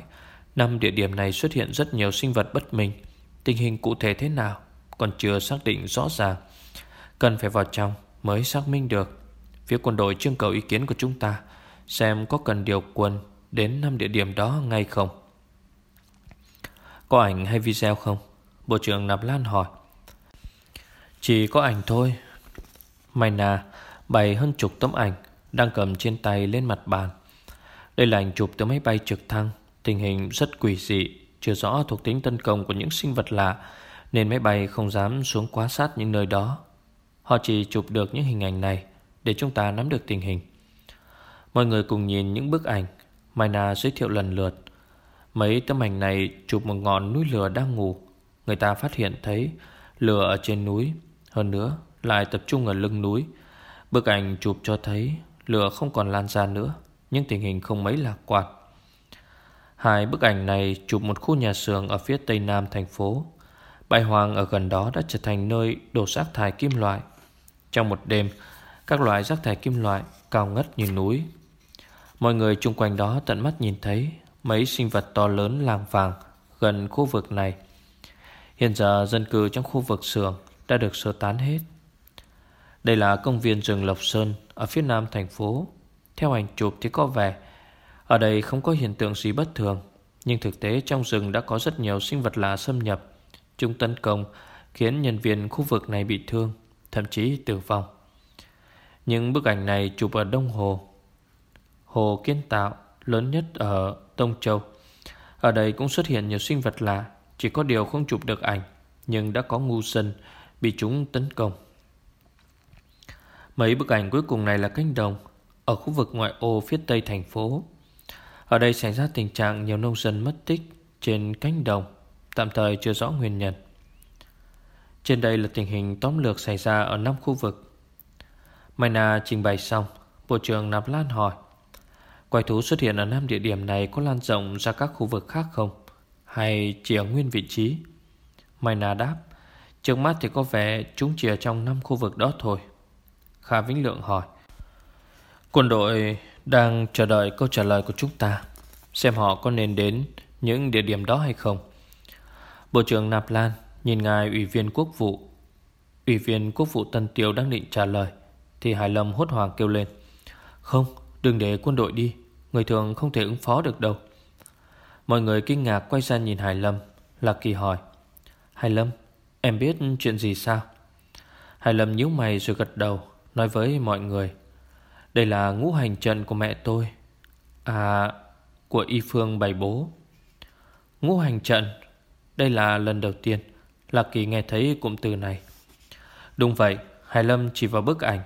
năm địa điểm này xuất hiện rất nhiều sinh vật bất minh. Tình hình cụ thể thế nào Còn chưa xác định rõ ràng. Cần phải vào trong mới xác minh được. Phía quân đội trưng cầu ý kiến của chúng ta, Xem có cần điều quân Đến năm địa điểm đó ngay không. Có ảnh hay video không? Bộ trưởng Nạp Lan hỏi. Chỉ có ảnh thôi. Mày nà bày hơn chục tấm ảnh. Đang cầm trên tay lên mặt bàn. Đây là ảnh chụp từ máy bay trực thăng. Tình hình rất quỷ dị, Chưa rõ thuộc tính tấn công của những sinh vật lạ, Nên máy bay không dám xuống quá sát những nơi đó. Họ chỉ chụp được những hình ảnh này Để chúng ta nắm được tình hình. Mọi người cùng nhìn những bức ảnh Mayna giới thiệu lần lượt. Mấy tấm ảnh này chụp một ngọn núi lửa đang ngủ. Người ta phát hiện thấy lửa ở trên núi, Hơn nữa lại tập trung ở lưng núi. Bức ảnh chụp cho thấy lửa không còn lan ra nữa, Nhưng tình hình không mấy lạc quan. Hai bức ảnh này chụp một khu nhà xưởng ở phía tây nam thành phố. Bãi hoang ở gần đó đã trở thành nơi đổ rác thải kim loại. Trong một đêm, Các loại rác thải kim loại cao ngất như núi. Mọi người chung quanh đó tận mắt nhìn thấy Mấy sinh vật to lớn làng vàng Gần khu vực này. Hiện giờ dân cư trong khu vực xưởng Đã được sơ tán hết. Đây là công viên rừng Lộc Sơn Ở phía nam thành phố. Theo ảnh chụp thì có vẻ Ở đây không có hiện tượng gì bất thường, Nhưng thực tế trong rừng đã có rất nhiều sinh vật lạ xâm nhập, Chúng tấn công Khiến nhân viên khu vực này bị thương, Thậm chí tử vong. Những bức ảnh này chụp ở Đông Hồ Hồ kiến tạo lớn nhất ở Tông Châu. Ở đây cũng xuất hiện nhiều sinh vật lạ, Chỉ có điều không chụp được ảnh, Nhưng đã có ngu dân Bị chúng tấn công. Mấy bức ảnh cuối cùng này là cánh đồng Ở khu vực ngoại ô phía tây thành phố Ở đây xảy ra tình trạng nhiều nông dân mất tích Trên cánh đồng, Tạm thời chưa rõ nguyên nhân Trên đây là tình hình tóm lược xảy ra ở năm khu vực Mayna trình bày xong, Bộ trưởng Nạp Lan hỏi, Quái thú xuất hiện ở năm địa điểm này có lan rộng ra các khu vực khác không? Hay chỉ ở nguyên vị trí? Mayna đáp, Trước mắt thì có vẻ chúng chỉ ở trong năm khu vực đó thôi Kha Vĩnh Lượng hỏi. Quân đội đang chờ đợi câu trả lời của chúng ta. Xem họ có nên đến những địa điểm đó hay không. Bộ trưởng Nạp Lan nhìn ngài Ủy viên Quốc vụ Ủy viên Quốc vụ Tân Tiêu đang định trả lời Thì Hải Lâm hốt hoảng kêu lên. Không, đừng để quân đội đi. Người thường không thể ứng phó được đâu. Mọi người kinh ngạc quay ra nhìn Hải Lâm Lạc Kỳ hỏi. Hải Lâm em biết chuyện gì sao? Hải Lâm nhíu mày rồi gật đầu. Nói với mọi người Đây là ngũ hành trận của mẹ tôi. À Của y phương bày bố. Ngũ hành trận? Đây là lần đầu tiên Lạc Kỳ nghe thấy cụm từ này. Đúng vậy Hải Lâm chỉ vào bức ảnh.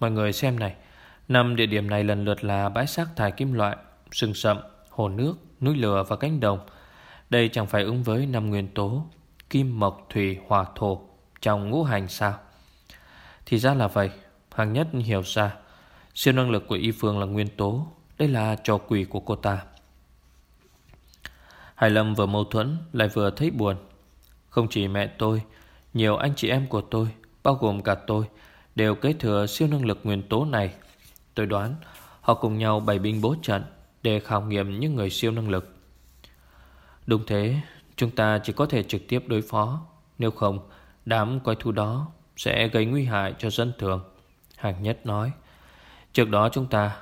Mọi người xem này Năm địa điểm này lần lượt là bãi xác thải kim loại, sừng sậm, hồ nước, núi lửa và cánh đồng. Đây chẳng phải ứng với năm nguyên tố Kim, Mộc, Thủy, Hỏa, Thổ trong ngũ hành sao? Thì ra là vậy. Hàng nhất hiểu ra, Siêu năng lực của y phương là nguyên tố, Đây là trò quỷ của cô ta. Hải Lâm vừa mâu thuẫn, Lại vừa thấy buồn. Không chỉ mẹ tôi, Nhiều anh chị em của tôi, Bao gồm cả tôi, Đều kế thừa siêu năng lực nguyên tố này. Tôi đoán, Họ cùng nhau bày binh bố trận Để khảo nghiệm những người siêu năng lực. Đúng thế, Chúng ta chỉ có thể trực tiếp đối phó, Nếu không, Đám quái thú đó Sẽ gây nguy hại cho dân thường. Hàng nhất nói, Trước đó chúng ta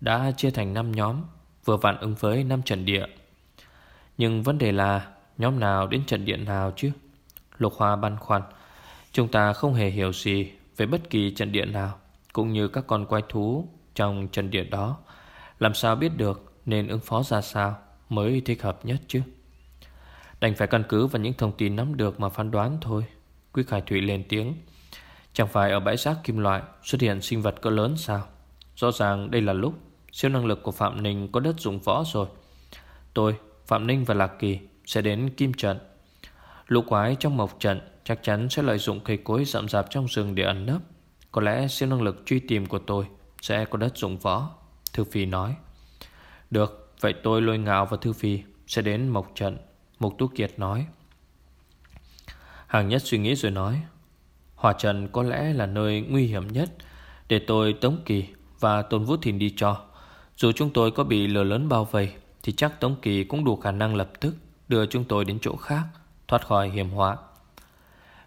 Đã chia thành 5 nhóm, Vừa vặn ứng với 5 trận địa. Nhưng vấn đề là Nhóm nào đến trận địa nào chứ? Lục Hoa băn khoăn, Chúng ta không hề hiểu gì Về bất kỳ trận địa nào, Cũng như các con quái thú Trong trận địa đó. Làm sao biết được nên ứng phó ra sao Mới thích hợp nhất chứ? Đành phải căn cứ vào những thông tin nắm được Mà phán đoán thôi. Quý Khải Thụy lên tiếng Chẳng phải ở bãi rác kim loại Xuất hiện sinh vật cỡ lớn sao? Rõ ràng đây là lúc Siêu năng lực của Phạm Ninh có đất dụng võ rồi. Tôi, Phạm Ninh và Lạc Kỳ Sẽ đến kim trận. Lũ quái trong mộc trận Chắc chắn sẽ lợi dụng cây cối rậm rạp trong rừng để ẩn nấp. Có lẽ siêu năng lực truy tìm của tôi Sẽ có đất dụng võ Thư Phi nói. Được, vậy tôi lôi ngạo và Thư Phi Sẽ đến mộc trận Mục Tú Kiệt nói. Hàng nhất suy nghĩ rồi nói. Hỏa trận có lẽ là nơi nguy hiểm nhất Để tôi Tống Kỳ và Tôn Vũ Thìn đi cho. Dù chúng tôi có bị lửa lớn bao vây, Thì chắc Tống Kỳ cũng đủ khả năng lập tức Đưa chúng tôi đến chỗ khác, Thoát khỏi hiểm họa.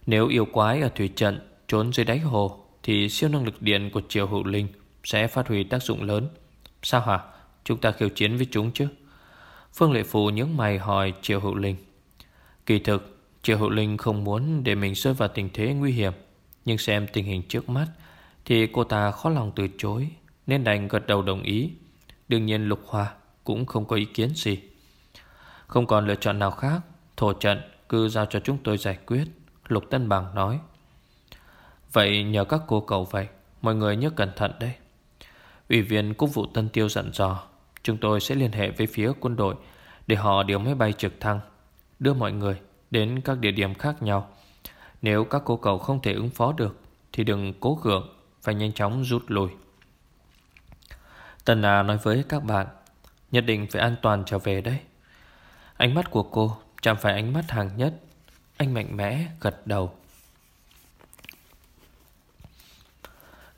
Nếu yêu quái ở thủy trận Trốn dưới đáy hồ, Thì siêu năng lực điện của Triều Hữu Linh Sẽ phát huy tác dụng lớn. Sao hả? Chúng ta khiêu chiến với chúng chứ? Phương Lệ Phù nhướng mày hỏi Triều Hữu Linh. Kỳ thực Triệu Hữu Linh không muốn để mình rơi vào tình thế nguy hiểm, Nhưng xem tình hình trước mắt Thì cô ta khó lòng từ chối, Nên đành gật đầu đồng ý. Đương nhiên Lục Hoa cũng không có ý kiến gì. Không còn lựa chọn nào khác, Thổ trận cứ giao cho chúng tôi giải quyết, Lục Tân Bằng nói. Vậy nhờ các cô cậu vậy, Mọi người nhớ cẩn thận đây. Ủy viên quốc vụ Tân Tiêu dặn dò, Chúng tôi sẽ liên hệ với phía quân đội Để họ điều máy bay trực thăng, Đưa mọi người đến các địa điểm khác nhau. Nếu các cô cậu không thể ứng phó được thì đừng cố gượng, phải nhanh chóng rút lui. Tần À nói với các bạn, nhất định phải an toàn trở về đấy. Ánh mắt của cô chẳng phải ánh mắt hàng nhất. Anh mạnh mẽ gật đầu.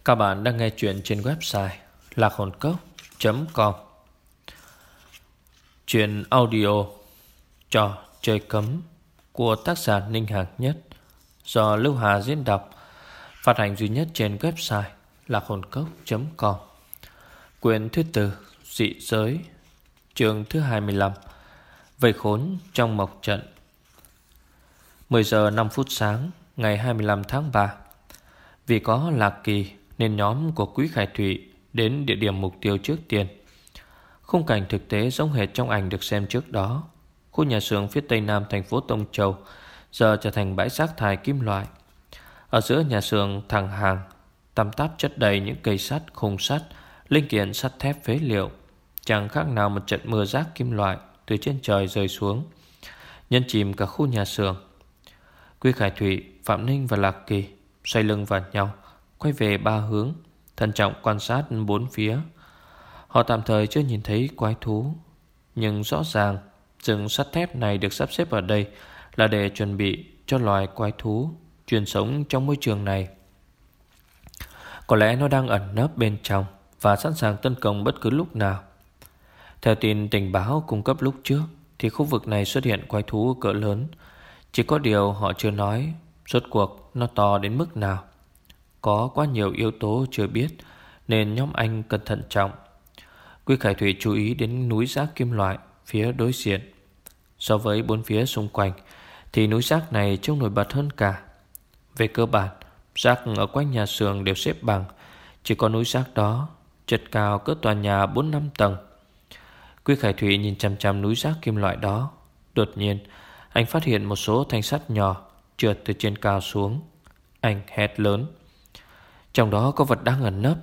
Các bạn đang nghe chuyện trên website lạc hồn cốc.com Chuyện audio cho chơi cấm của tác giả Ninh Hạc Nhất. Do Lưu Hà diễn đọc, phát hành duy nhất trên website lạc hồn cốc.com Quyển thứ tư, Dị giới Trường thứ 25 Vây khốn trong mộc trận. 10 giờ 5 phút sáng, Ngày 25 tháng 3 Vì có lạc kỳ Nên nhóm của Quý Khải Thủy Đến địa điểm mục tiêu trước tiên. Khung cảnh thực tế giống hệt trong ảnh được xem trước đó. Khu nhà xưởng phía tây nam thành phố Tông Châu giờ trở thành bãi rác thải kim loại. Ở giữa nhà xưởng thẳng hàng, tăm tắp chất đầy những cây sắt, khung sắt, linh kiện sắt thép phế liệu. Chẳng khác nào một trận mưa rác kim loại từ trên trời rơi xuống, nhân chìm cả khu nhà xưởng. Quy Khải Thủy, Phạm Ninh và Lạc Kỳ xoay lưng vào nhau, quay về ba hướng, thận trọng quan sát bốn phía. Họ tạm thời chưa nhìn thấy quái thú, nhưng rõ ràng Rừng sắt thép này được sắp xếp ở đây là để chuẩn bị cho loài quái thú truyền sống trong môi trường này. Có lẽ nó đang ẩn nấp bên trong và sẵn sàng tấn công bất cứ lúc nào. Theo tin tình báo cung cấp lúc trước, thì khu vực này xuất hiện quái thú cỡ lớn. Chỉ có điều họ chưa nói rốt cuộc nó to đến mức nào. Có quá nhiều yếu tố chưa biết, nên nhóm anh cẩn thận trọng. Quy Khải Thủy chú ý đến núi rác kim loại phía đối diện. So với bốn phía xung quanh, Thì núi rác này trông nổi bật hơn cả. Về cơ bản, Rác ở quanh nhà xưởng đều xếp bằng, Chỉ có núi rác đó Chật cao cỡ tòa nhà 4-5 tầng. Quy Khải Thụy nhìn chăm chăm núi rác kim loại đó, Đột nhiên, Anh phát hiện một số thanh sắt nhỏ Trượt từ trên cao xuống, Anh hét lớn. Trong đó có vật đang ẩn nấp.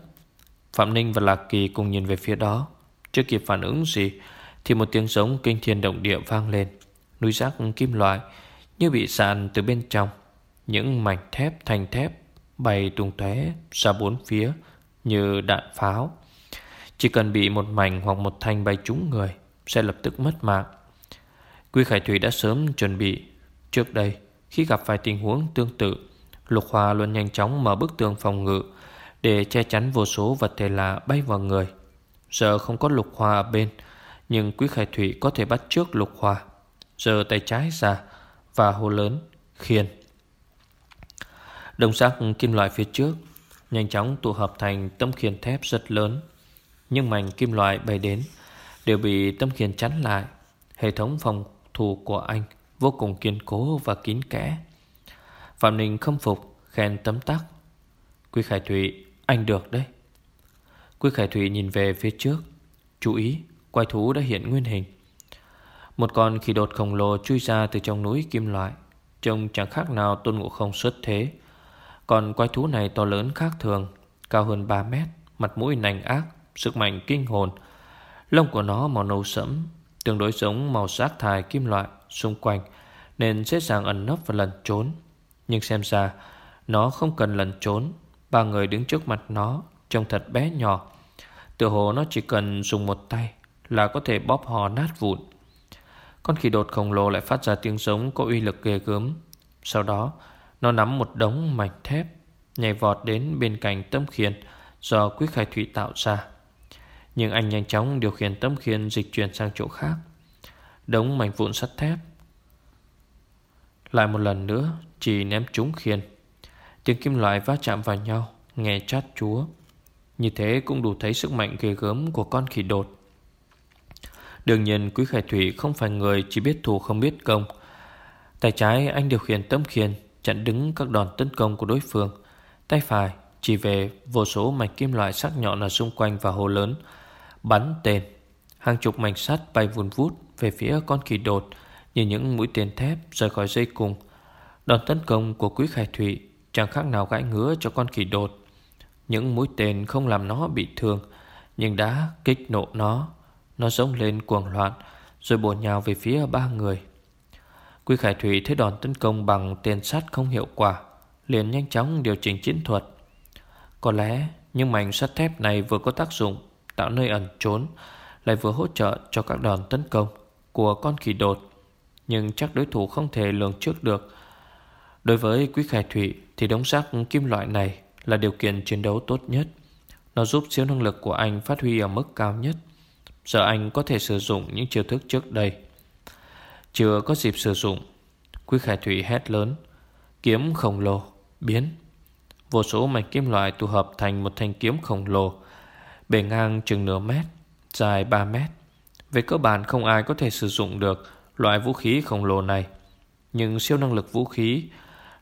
Phạm Ninh và Lạc Kỳ cùng nhìn về phía đó, Chưa kịp phản ứng gì thì một tiếng giống kinh thiên động địa vang lên. Núi rác kim loại Như bị sàn từ bên trong. Những mảnh thép thành thép Bay tung tóe ra bốn phía Như đạn pháo. Chỉ cần bị một mảnh hoặc một thanh bay trúng người Sẽ lập tức mất mạng. Quy Khải Thủy đã sớm chuẩn bị. Trước đây, Khi gặp phải tình huống tương tự, Lục Hoa luôn nhanh chóng mở bức tường phòng ngự Để che chắn vô số vật thể lạ bay vào người. Giờ không có Lục Hoa ở bên nhưng Quý Khải Thủy có thể bắt trước Lục Hoa Giờ tay trái ra Và hô lớn, Khiên! Đồng sắc kim loại phía trước Nhanh chóng tụ hợp thành tấm khiên thép rất lớn, Nhưng mảnh kim loại bay đến Đều bị tấm khiên chắn lại. Hệ thống phòng thủ của anh Vô cùng kiên cố và kín kẽ. Phạm Ninh không phục, Khen tấm tắc, Quý Khải Thủy, Anh được đấy. Quý Khải Thủy nhìn về phía trước, Chú ý Quái thú đã hiện nguyên hình. Một con khỉ đột khổng lồ chui ra từ trong núi kim loại. Trông chẳng khác nào tôn ngộ không xuất thế. Còn quái thú này to lớn khác thường, Cao hơn 3 mét, Mặt mũi nành ác, Sức mạnh kinh hồn. Lông của nó màu nâu sẫm, Tương đối giống màu sắc thải kim loại xung quanh, Nên dễ dàng ẩn nấp và lẩn trốn. Nhưng xem ra, Nó không cần lẩn trốn. Ba người đứng trước mặt nó, Trông thật bé nhỏ. Tựa hồ nó chỉ cần dùng một tay. Là có thể bóp hò nát vụn. Con khỉ đột khổng lồ lại phát ra tiếng giống Có uy lực ghê gớm. Sau đó, nó nắm một đống mảnh thép, Nhảy vọt đến bên cạnh tấm khiên Do quyết khai Thủy tạo ra. Nhưng anh nhanh chóng điều khiển tấm khiên Dịch chuyển sang chỗ khác. Đống mảnh vụn sắt thép. Lại một lần nữa, Chỉ ném trúng khiên. Tiếng kim loại va chạm vào nhau, Nghe chát chúa. Như thế cũng đủ thấy sức mạnh ghê gớm Của con khỉ đột. Đương nhiên, Quý Khải Thủy không phải người Chỉ biết thù không biết công. Tay trái anh điều khiển tấm khiên, Chặn đứng các đòn tấn công của đối phương. Tay phải chỉ về vô số mảnh kim loại sắc nhọn ở xung quanh và hồ lớn, Bắn tên. Hàng chục mảnh sắt bay vùn vút Về phía con khỉ đột Như những mũi tên thép rời khỏi dây cung. Đòn tấn công của Quý Khải Thủy Chẳng khác nào gãi ngứa cho con khỉ đột. Những mũi tên không làm nó bị thương, Nhưng đã kích nộ nó. Nó rống lên cuồng loạn, Rồi bổ nhào về phía ba người. Quy Khải Thủy thấy đòn tấn công bằng tên sắt không hiệu quả, liền nhanh chóng điều chỉnh chiến thuật. Có lẽ những mảnh sắt thép này vừa có tác dụng Tạo nơi ẩn trốn, Lại vừa hỗ trợ cho các đòn tấn công Của con khỉ đột, Nhưng chắc đối thủ không thể lường trước được. Đối với Quý Khải Thủy Thì đống rác kim loại này Là điều kiện chiến đấu tốt nhất. Nó giúp siêu năng lực của anh phát huy ở mức cao nhất. Giờ anh có thể sử dụng những chiêu thức trước đây. Chưa có dịp sử dụng. Quý Khải Thủy hét lớn. Kiếm khổng lồ, Biến. Vô số mảnh kim loại tụ hợp thành một thanh kiếm khổng lồ, Bề ngang chừng nửa mét, Dài 3 mét. Về cơ bản không ai có thể sử dụng được Loại vũ khí khổng lồ này. Nhưng siêu năng lực vũ khí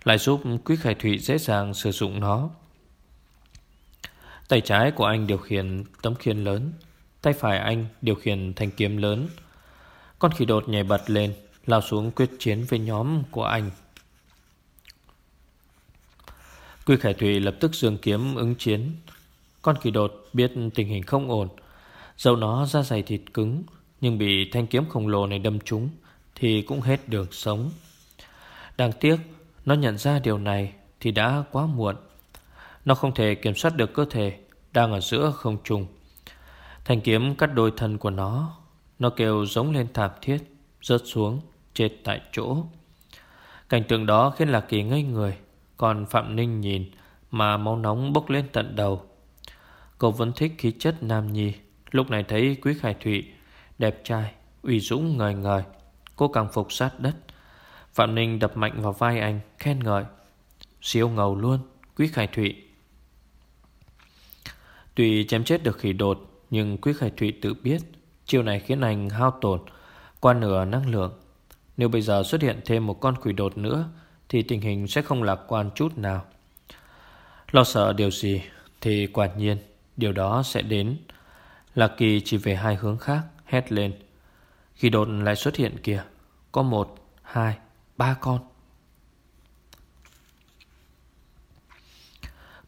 Lại giúp Quý Khải Thủy dễ dàng sử dụng nó. Tay trái của anh điều khiển tấm khiên lớn. Tay phải anh điều khiển thanh kiếm lớn. Con khỉ đột nhảy bật lên, Lao xuống quyết chiến với nhóm của anh. Quy Khải Thủy lập tức dương kiếm ứng chiến. Con kỳ đột biết tình hình không ổn. Dẫu nó ra dày thịt cứng, Nhưng bị thanh kiếm khổng lồ này đâm trúng Thì cũng hết đường sống. Đáng tiếc, Nó nhận ra điều này Thì đã quá muộn. Nó không thể kiểm soát được cơ thể Đang ở giữa không trùng Thanh kiếm cắt đôi thân của nó. Nó kêu giống lên thảm thiết Rớt xuống chết tại chỗ. Cảnh tượng đó khiến Lạc Kỳ ngây người. Còn Phạm Ninh nhìn Mà máu nóng bốc lên tận đầu. Cậu vẫn thích khí chất nam nhi. Lúc này thấy Quý Khải Thụy Đẹp trai, uy dũng ngời ngời. Cô càng phục sát đất. Phạm Ninh đập mạnh vào vai anh Khen ngợi. Siêu ngầu luôn Quý Khải Thụy. Tuy chém chết được khỉ đột nhưng Quý Khải Thụy tự biết chiều này khiến anh hao tổn Qua nửa năng lượng Nếu bây giờ xuất hiện thêm một con quỷ đột nữa thì tình hình sẽ không lạc quan chút nào. Lo sợ điều gì thì quả nhiên điều đó sẽ đến. Lạc Kỳ chỉ về hai hướng khác hét lên. Khi đột lại xuất hiện kìa, có một, hai, ba con.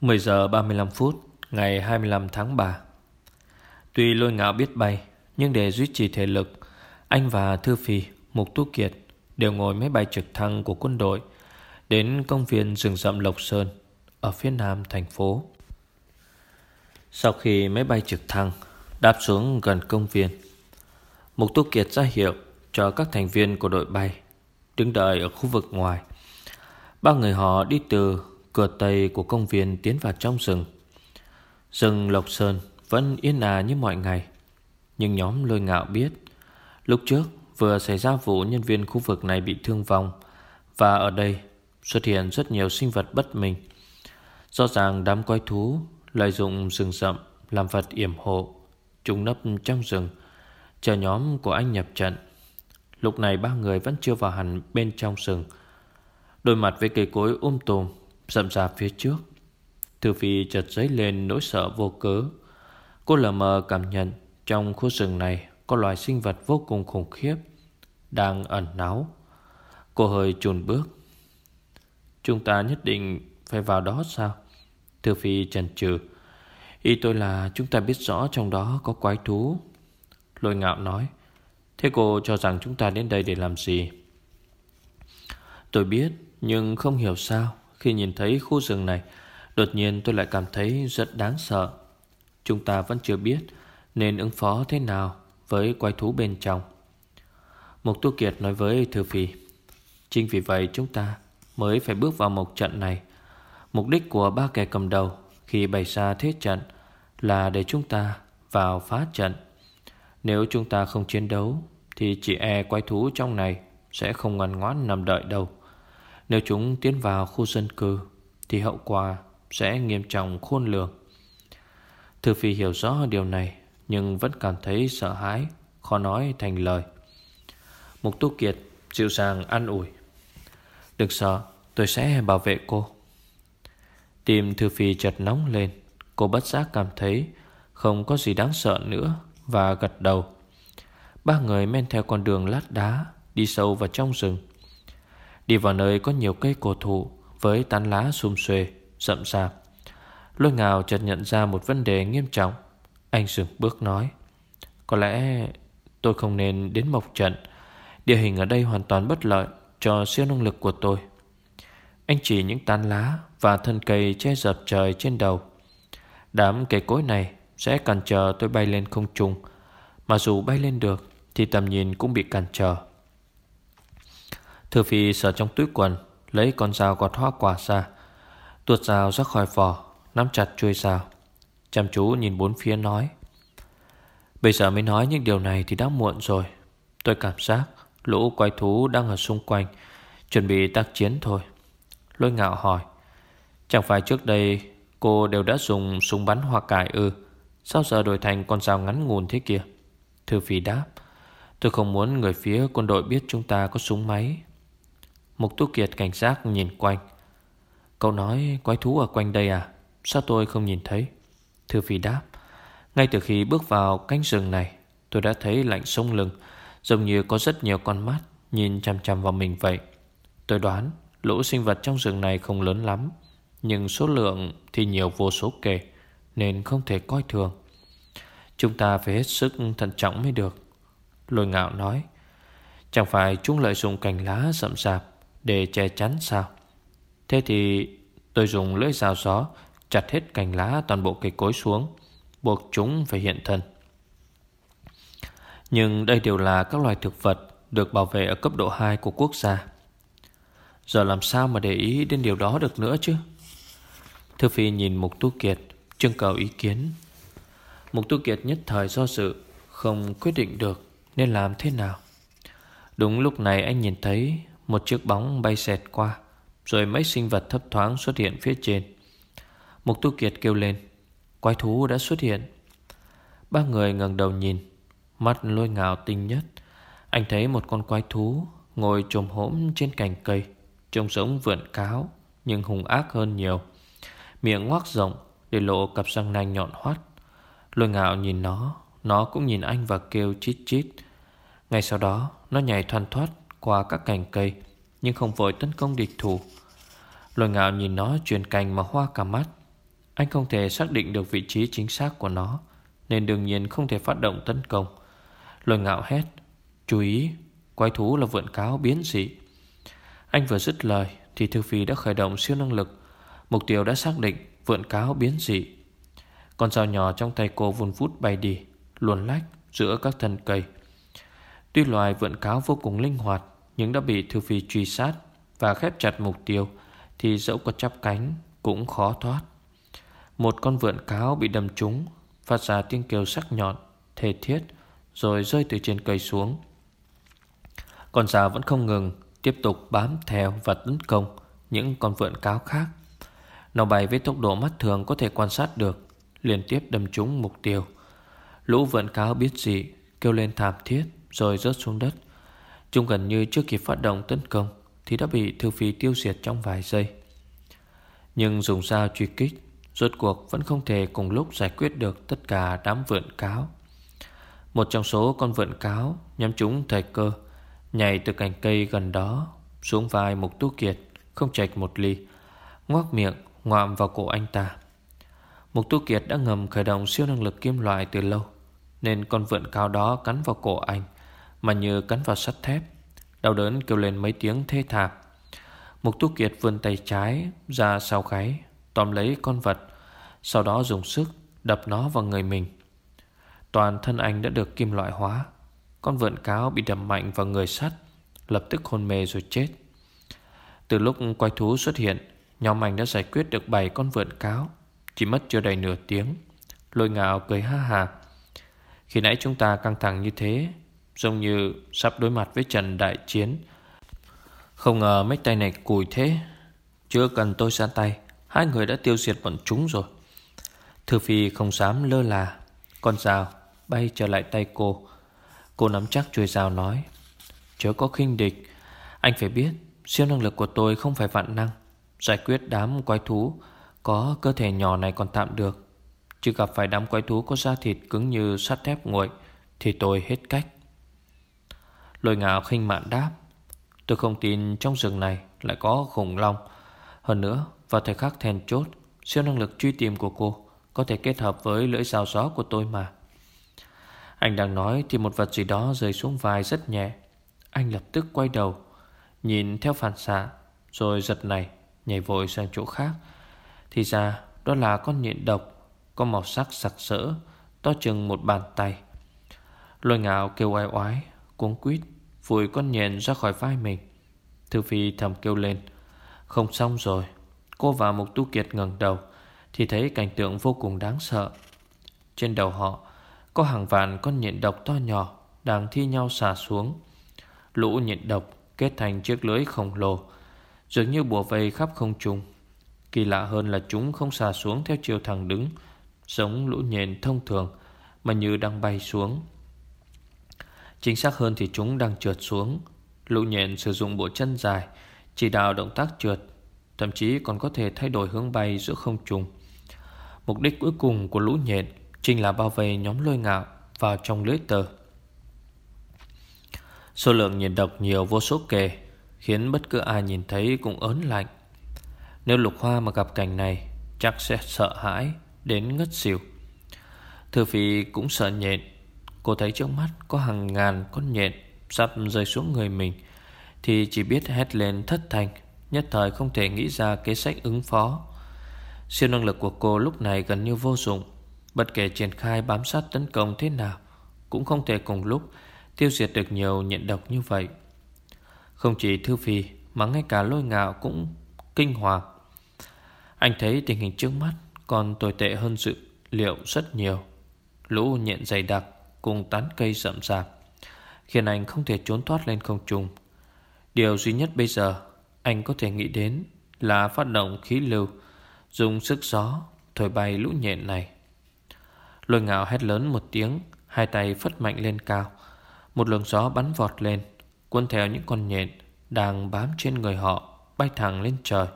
10 giờ 35 phút ngày 25 tháng 3. Tuy lôi ngạo biết bay, nhưng để duy trì thể lực, anh và Thư Phi, Mục Tu Kiệt đều ngồi máy bay trực thăng của quân đội Đến công viên rừng rậm Lộc Sơn Ở phía nam thành phố. Sau khi máy bay trực thăng Đáp xuống gần công viên Mục Tu Kiệt ra hiệu Cho các thành viên của đội bay Đứng đợi ở khu vực ngoài. Ba người họ đi từ cửa tây của công viên tiến vào trong rừng Rừng Lộc Sơn vẫn yên ả như mọi ngày. Nhưng nhóm lôi ngạo biết, Lúc trước vừa xảy ra vụ nhân viên khu vực này bị thương vong, Và ở đây xuất hiện rất nhiều sinh vật bất minh. Rõ ràng đám quái thú lợi dụng rừng rậm làm vật yểm hộ Chúng nấp trong rừng, Chờ nhóm của anh nhập trận. Lúc này ba người vẫn chưa vào hẳn bên trong rừng. Đôi mặt với cây cối um tùm Rậm rạp phía trước. Thư Phi chợt dấy lên nỗi sợ vô cớ. Cô lờ mờ cảm nhận Trong khu rừng này Có loài sinh vật vô cùng khủng khiếp, Đang ẩn náu. Cô hơi chùn bước. Chúng ta nhất định phải vào đó sao? Thư Phi chần chừ. Ý tôi là chúng ta biết rõ trong đó có quái thú. Lôi ngạo nói. Thế cô cho rằng chúng ta đến đây để làm gì? Tôi biết, Nhưng không hiểu sao. Khi nhìn thấy khu rừng này, Đột nhiên tôi lại cảm thấy rất đáng sợ. Chúng ta vẫn chưa biết Nên ứng phó thế nào Với quái thú bên trong. Mục Tu Kiệt nói với Thư Phi, Chính vì vậy chúng ta Mới phải bước vào một trận này. Mục đích của ba kẻ cầm đầu Khi bày ra thế trận Là để chúng ta vào phá trận. Nếu chúng ta không chiến đấu, Thì chỉ e quái thú trong này Sẽ không ngoan ngoãn nằm đợi đâu. Nếu chúng tiến vào khu dân cư, Thì hậu quả sẽ nghiêm trọng khôn lường. Thư Phi hiểu rõ điều này, Nhưng vẫn cảm thấy sợ hãi, Khó nói thành lời. Mục Tu Kiệt dịu dàng an ủi. Đừng sợ, Tôi sẽ bảo vệ cô. Tim Thư Phi chợt nóng lên. Cô bất giác cảm thấy Không có gì đáng sợ nữa Và gật đầu. Ba người men theo con đường lát đá, Đi sâu vào trong rừng. Đi vào nơi có nhiều cây cổ thụ Với tán lá xum xuê, Rậm rạp. Lôi ngào chợt nhận ra một vấn đề nghiêm trọng. Anh dừng bước nói, Có lẽ tôi không nên đến mộc trận Địa hình ở đây hoàn toàn bất lợi Cho siêu năng lực của tôi. Anh chỉ những tán lá Và thân cây che dập trời trên đầu. Đám cây cối này Sẽ cản trở tôi bay lên không trung. Mà dù bay lên được, Thì tầm nhìn cũng bị cản trở. Thư Phi sợ trong túi quần, Lấy con dao gọt hoa quả ra, Tuột dao ra khỏi vỏ Nắm chặt chuôi dao Chăm chú nhìn bốn phía nói. Bây giờ mới nói những điều này thì đã muộn rồi. Tôi cảm giác Lũ quái thú đang ở xung quanh, Chuẩn bị tác chiến thôi. Lôi ngạo hỏi, Chẳng phải trước đây cô đều đã dùng súng bắn hoa cải ư? Sao giờ đổi thành con dao ngắn ngùn thế kia Thư Phi đáp, Tôi không muốn người phía quân đội biết chúng ta có súng máy. Mục Tú Kiệt cảnh giác nhìn quanh. Cậu nói quái thú ở quanh đây à? Sao tôi không nhìn thấy? Thư Phi đáp, Ngay từ khi bước vào cánh rừng này, Tôi đã thấy lạnh sông lưng, Giống như có rất nhiều con mắt Nhìn chằm chằm vào mình vậy. Tôi đoán, lũ sinh vật trong rừng này không lớn lắm, Nhưng số lượng thì nhiều vô số kể, Nên không thể coi thường. Chúng ta phải hết sức thận trọng mới được. Lôi ngạo nói, Chẳng phải chúng lợi dụng cành lá rậm rạp Để che chắn sao? Thế thì tôi dùng lưỡi dao gió Chặt hết cành lá toàn bộ cây cối xuống, Buộc chúng phải hiện thân. Nhưng đây đều là các loài thực vật Được bảo vệ ở cấp độ 2 của quốc gia. Giờ làm sao mà để ý đến điều đó được nữa chứ? Thư Phi nhìn Mục Tu Kiệt, Trưng cầu ý kiến. Mục Tu Kiệt nhất thời do sự Không quyết định được Nên làm thế nào. Đúng lúc này anh nhìn thấy Một chiếc bóng bay xẹt qua, Rồi mấy sinh vật thấp thoáng xuất hiện phía trên. Mục Tu Kiệt kêu lên. Quái thú đã xuất hiện. Ba người ngẩng đầu nhìn, Mắt lôi ngào tinh nhất. Anh thấy một con quái thú Ngồi trồm hổm trên cành cây, Trông giống vượn cáo, Nhưng hung ác hơn nhiều. Miệng ngoác rộng Để lộ cặp răng nanh nhọn hoắt. Lôi ngạo nhìn nó Nó cũng nhìn anh và kêu chít chít. Ngay sau đó, Nó nhảy thoăn thoát qua các cành cây, Nhưng không vội tấn công địch thủ. Lôi ngạo nhìn nó truyền cành mà hoa cả mắt anh không thể xác định được vị trí chính xác của nó, Nên đương nhiên không thể phát động tấn công. Lôi ngạo hét, Chú ý, Quái thú là vượn cáo biến dị. Anh vừa dứt lời Thì Thư Phi đã khởi động siêu năng lực. Mục tiêu đã xác định vượn cáo biến dị. Con dao nhỏ trong tay cô vun vút bay đi, Luồn lách giữa các thân cây. Tuy loài vượn cáo vô cùng linh hoạt, Nhưng đã bị Thư Phi truy sát Và khép chặt mục tiêu Thì dẫu có chắp cánh cũng khó thoát. Một con vượn cáo bị đâm trúng, Phát ra tiếng kêu sắc nhọn Thề thiết, Rồi rơi từ trên cây xuống. Con già vẫn không ngừng Tiếp tục bám theo và tấn công Những con vượn cáo khác. Nó bay với tốc độ mắt thường có thể quan sát được, Liên tiếp đâm trúng mục tiêu. Lũ vượn cáo biết gì, Kêu lên thảm thiết, Rồi rớt xuống đất. Chúng gần như chưa kịp phát động tấn công Thì đã bị Thư Phi tiêu diệt trong vài giây. Nhưng dùng dao truy kích Rốt cuộc vẫn không thể cùng lúc giải quyết được tất cả đám vượn cáo. Một trong số con vượn cáo nhắm trúng thời cơ, Nhảy từ cành cây gần đó Xuống vai Mục Tu Kiệt, Không chạch một ly, Ngoác miệng ngoạm vào cổ anh ta. Mục Tu Kiệt đã ngầm khởi động siêu năng lực kim loại từ lâu, Nên con vượn cáo đó cắn vào cổ anh, Mà như cắn vào sắt thép, Đau đớn kêu lên mấy tiếng thê thảm. Mục Tu Kiệt vươn tay trái ra sau gáy Tóm lấy con vật, Sau đó dùng sức đập nó vào người mình. Toàn thân anh đã được kim loại hóa, Con vượn cáo bị đập mạnh vào người sắt, Lập tức hôn mê rồi chết. Từ lúc quay thú xuất hiện, Nhóm anh đã giải quyết được 7 con vượn cáo, Chỉ mất chưa đầy nửa tiếng. Lôi ngạo cười ha hà. Khi nãy chúng ta căng thẳng như thế, Giống như sắp đối mặt với trận đại chiến. Không ngờ mấy tay này cùi thế, Chưa cần tôi ra tay. Hai người đã tiêu diệt bọn chúng rồi. Thư Phi không dám lơ là. Con dao bay trở lại tay cô. Cô nắm chắc chuôi dao nói, Chớ có khinh địch. Anh phải biết, Siêu năng lực của tôi không phải vạn năng. Giải quyết đám quái thú Có cơ thể nhỏ này còn tạm được. Chứ gặp phải đám quái thú có da thịt cứng như sắt thép nguội Thì tôi hết cách. Lôi ngạo khinh mạn đáp, Tôi không tin trong rừng này lại có khủng long. Hơn nữa vào thời khắc then chốt, Siêu năng lực truy tìm của cô Có thể kết hợp với lưỡi rào gió của tôi mà. Anh đang nói Thì một vật gì đó rơi xuống vai rất nhẹ. Anh lập tức quay đầu, Nhìn theo phản xạ, Rồi giật này, nhảy vội sang chỗ khác. Thì ra, đó là con nhện độc, Có màu sắc sặc sỡ, To chừng một bàn tay. Lôi ngạo kêu oai oái, cuống quýt, Vùi con nhện ra khỏi vai mình. Thư Phi thầm kêu lên, Không xong rồi Cô và Mục Tu Kiệt ngẩng đầu, Thì thấy cảnh tượng vô cùng đáng sợ. Trên đầu họ, Có hàng vạn con nhện độc to nhỏ Đang thi nhau xả xuống. Lũ nhện độc kết thành chiếc lưới khổng lồ, Dường như bùa vây khắp không trung. Kỳ lạ hơn là chúng không xả xuống Theo chiều thẳng đứng, Giống lũ nhện thông thường, Mà như đang bay xuống. Chính xác hơn thì chúng đang trượt xuống. Lũ nhện sử dụng bộ chân dài, Chỉ đạo động tác trượt Thậm chí còn có thể thay đổi hướng bay giữa không trung. Mục đích cuối cùng của lũ nhện Chính là bao vây nhóm lôi ngạo Vào trong lưới tờ Số lượng nhện độc nhiều vô số kể, Khiến bất cứ ai nhìn thấy cũng ớn lạnh. Nếu lục hoa mà gặp cảnh này, Chắc sẽ sợ hãi Đến ngất xỉu. Thư Phi cũng sợ nhện. Cô thấy trước mắt có hàng ngàn con nhện Sắp rơi xuống người mình, Thì chỉ biết hét lên thất thanh. Nhất thời không thể nghĩ ra kế sách ứng phó. Siêu năng lực của cô lúc này gần như vô dụng. Bất kể triển khai bám sát tấn công thế nào, Cũng không thể cùng lúc Tiêu diệt được nhiều nhện độc như vậy. Không chỉ Thư Phi, Mà ngay cả lôi ngạo cũng kinh hoàng. Anh thấy tình hình trước mắt Còn tồi tệ hơn dự liệu rất nhiều. Lũ nhện dày đặc Cùng tán cây rậm rạp, Khiến anh không thể trốn thoát lên không trung. Điều duy nhất bây giờ anh có thể nghĩ đến là phát động khí lưu, dùng sức gió thổi bay lũ nhện này. Lôi ngạo hét lớn một tiếng, hai tay phất mạnh lên cao. Một luồng gió bắn vọt lên, cuốn theo những con nhện đang bám trên người họ, bay thẳng lên trời.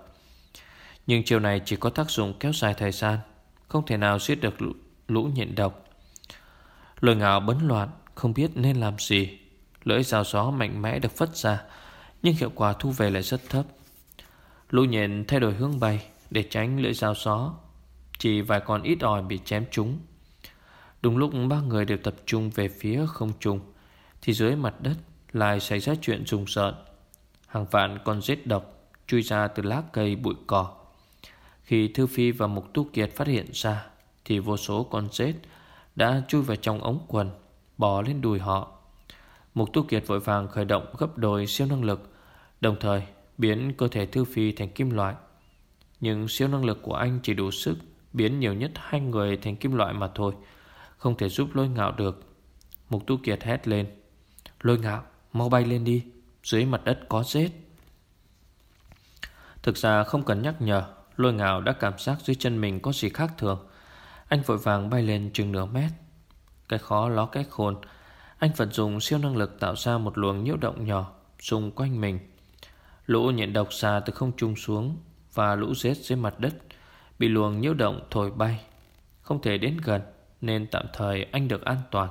Nhưng chiều này chỉ có tác dụng kéo dài thời gian, không thể nào giết được lũ, lũ nhện độc. Lôi ngạo bấn loạn, không biết nên làm gì. Lưỡi rào gió mạnh mẽ được phất ra, nhưng hiệu quả thu về lại rất thấp. Lũ nhện thay đổi hướng bay Để tránh lưỡi dao gió Chỉ vài con ít ỏi bị chém trúng. Đúng lúc ba người đều tập trung về phía không trung, Thì dưới mặt đất Lại xảy ra chuyện rùng rợn. Hàng vạn con rết độc Chui ra từ lá cây bụi cỏ. Khi Thư Phi và Mục Tu Kiệt phát hiện ra, Thì vô số con rết Đã chui vào trong ống quần, Bò lên đùi họ. Mục Tu Kiệt vội vàng khởi động gấp đôi siêu năng lực Đồng thời, biến cơ thể Thư Phi thành kim loại. Nhưng siêu năng lực của anh chỉ đủ sức Biến nhiều nhất hai người thành kim loại mà thôi, Không thể giúp lôi ngạo được. Mục Tu Kiệt hét lên, Lôi ngạo, mau bay lên đi, Dưới mặt đất có rết Thực ra không cần nhắc nhở, Lôi ngạo đã cảm giác dưới chân mình có gì khác thường. Anh vội vàng bay lên chừng nửa mét. Cái khó ló cái khôn, Anh vận dùng siêu năng lực tạo ra một luồng nhiễu động nhỏ Xung quanh mình. Lũ nhện độc xà từ không trung xuống Và lũ rết dưới mặt đất Bị luồng nhiễu động thổi bay. Không thể đến gần Nên tạm thời anh được an toàn.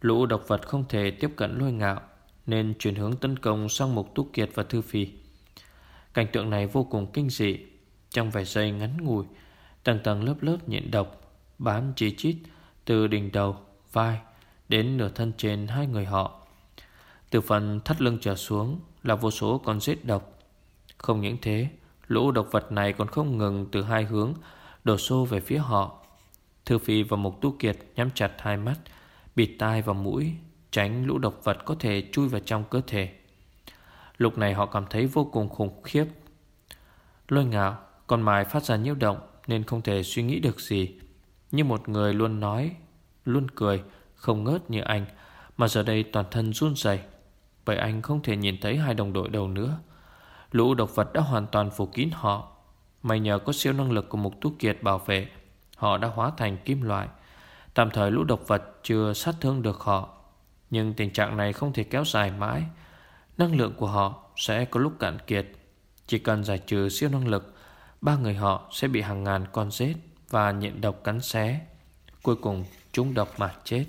Lũ độc vật không thể tiếp cận lôi ngạo Nên chuyển hướng tấn công sang Mục Túc Kiệt và Thư Phi. Cảnh tượng này vô cùng kinh dị. Trong vài giây ngắn ngủi Tầng tầng lớp lớp nhện độc Bám chỉ chít từ đỉnh đầu, vai Đến nửa thân trên hai người họ. Từ phần thắt lưng trở xuống là vô số con rết độc. Không những thế, Lũ độc vật này còn không ngừng từ hai hướng, Đổ xô về phía họ. Thư Phi và Mục Tu Kiệt nhắm chặt hai mắt, Bịt tai và mũi, Tránh lũ độc vật có thể chui vào trong cơ thể. Lúc này họ cảm thấy vô cùng khủng khiếp. Lôi ngạo Con mài phát ra nhiễu động Nên không thể suy nghĩ được gì. Như một người luôn nói, Luôn cười, Không ngớt như anh, Mà giờ đây toàn thân run rẩy. Bởi anh không thể nhìn thấy hai đồng đội đầu nữa. Lũ độc vật đã hoàn toàn phủ kín họ. May nhờ có siêu năng lực của Mục Tú Kiệt bảo vệ, Họ đã hóa thành kim loại. Tạm thời lũ độc vật chưa sát thương được họ, Nhưng tình trạng này không thể kéo dài mãi. Năng lượng của họ sẽ có lúc cạn kiệt. Chỉ cần giải trừ siêu năng lực, Ba người họ sẽ bị hàng ngàn con rết Và nhện độc cắn xé. Cuối cùng chúng độc mà chết.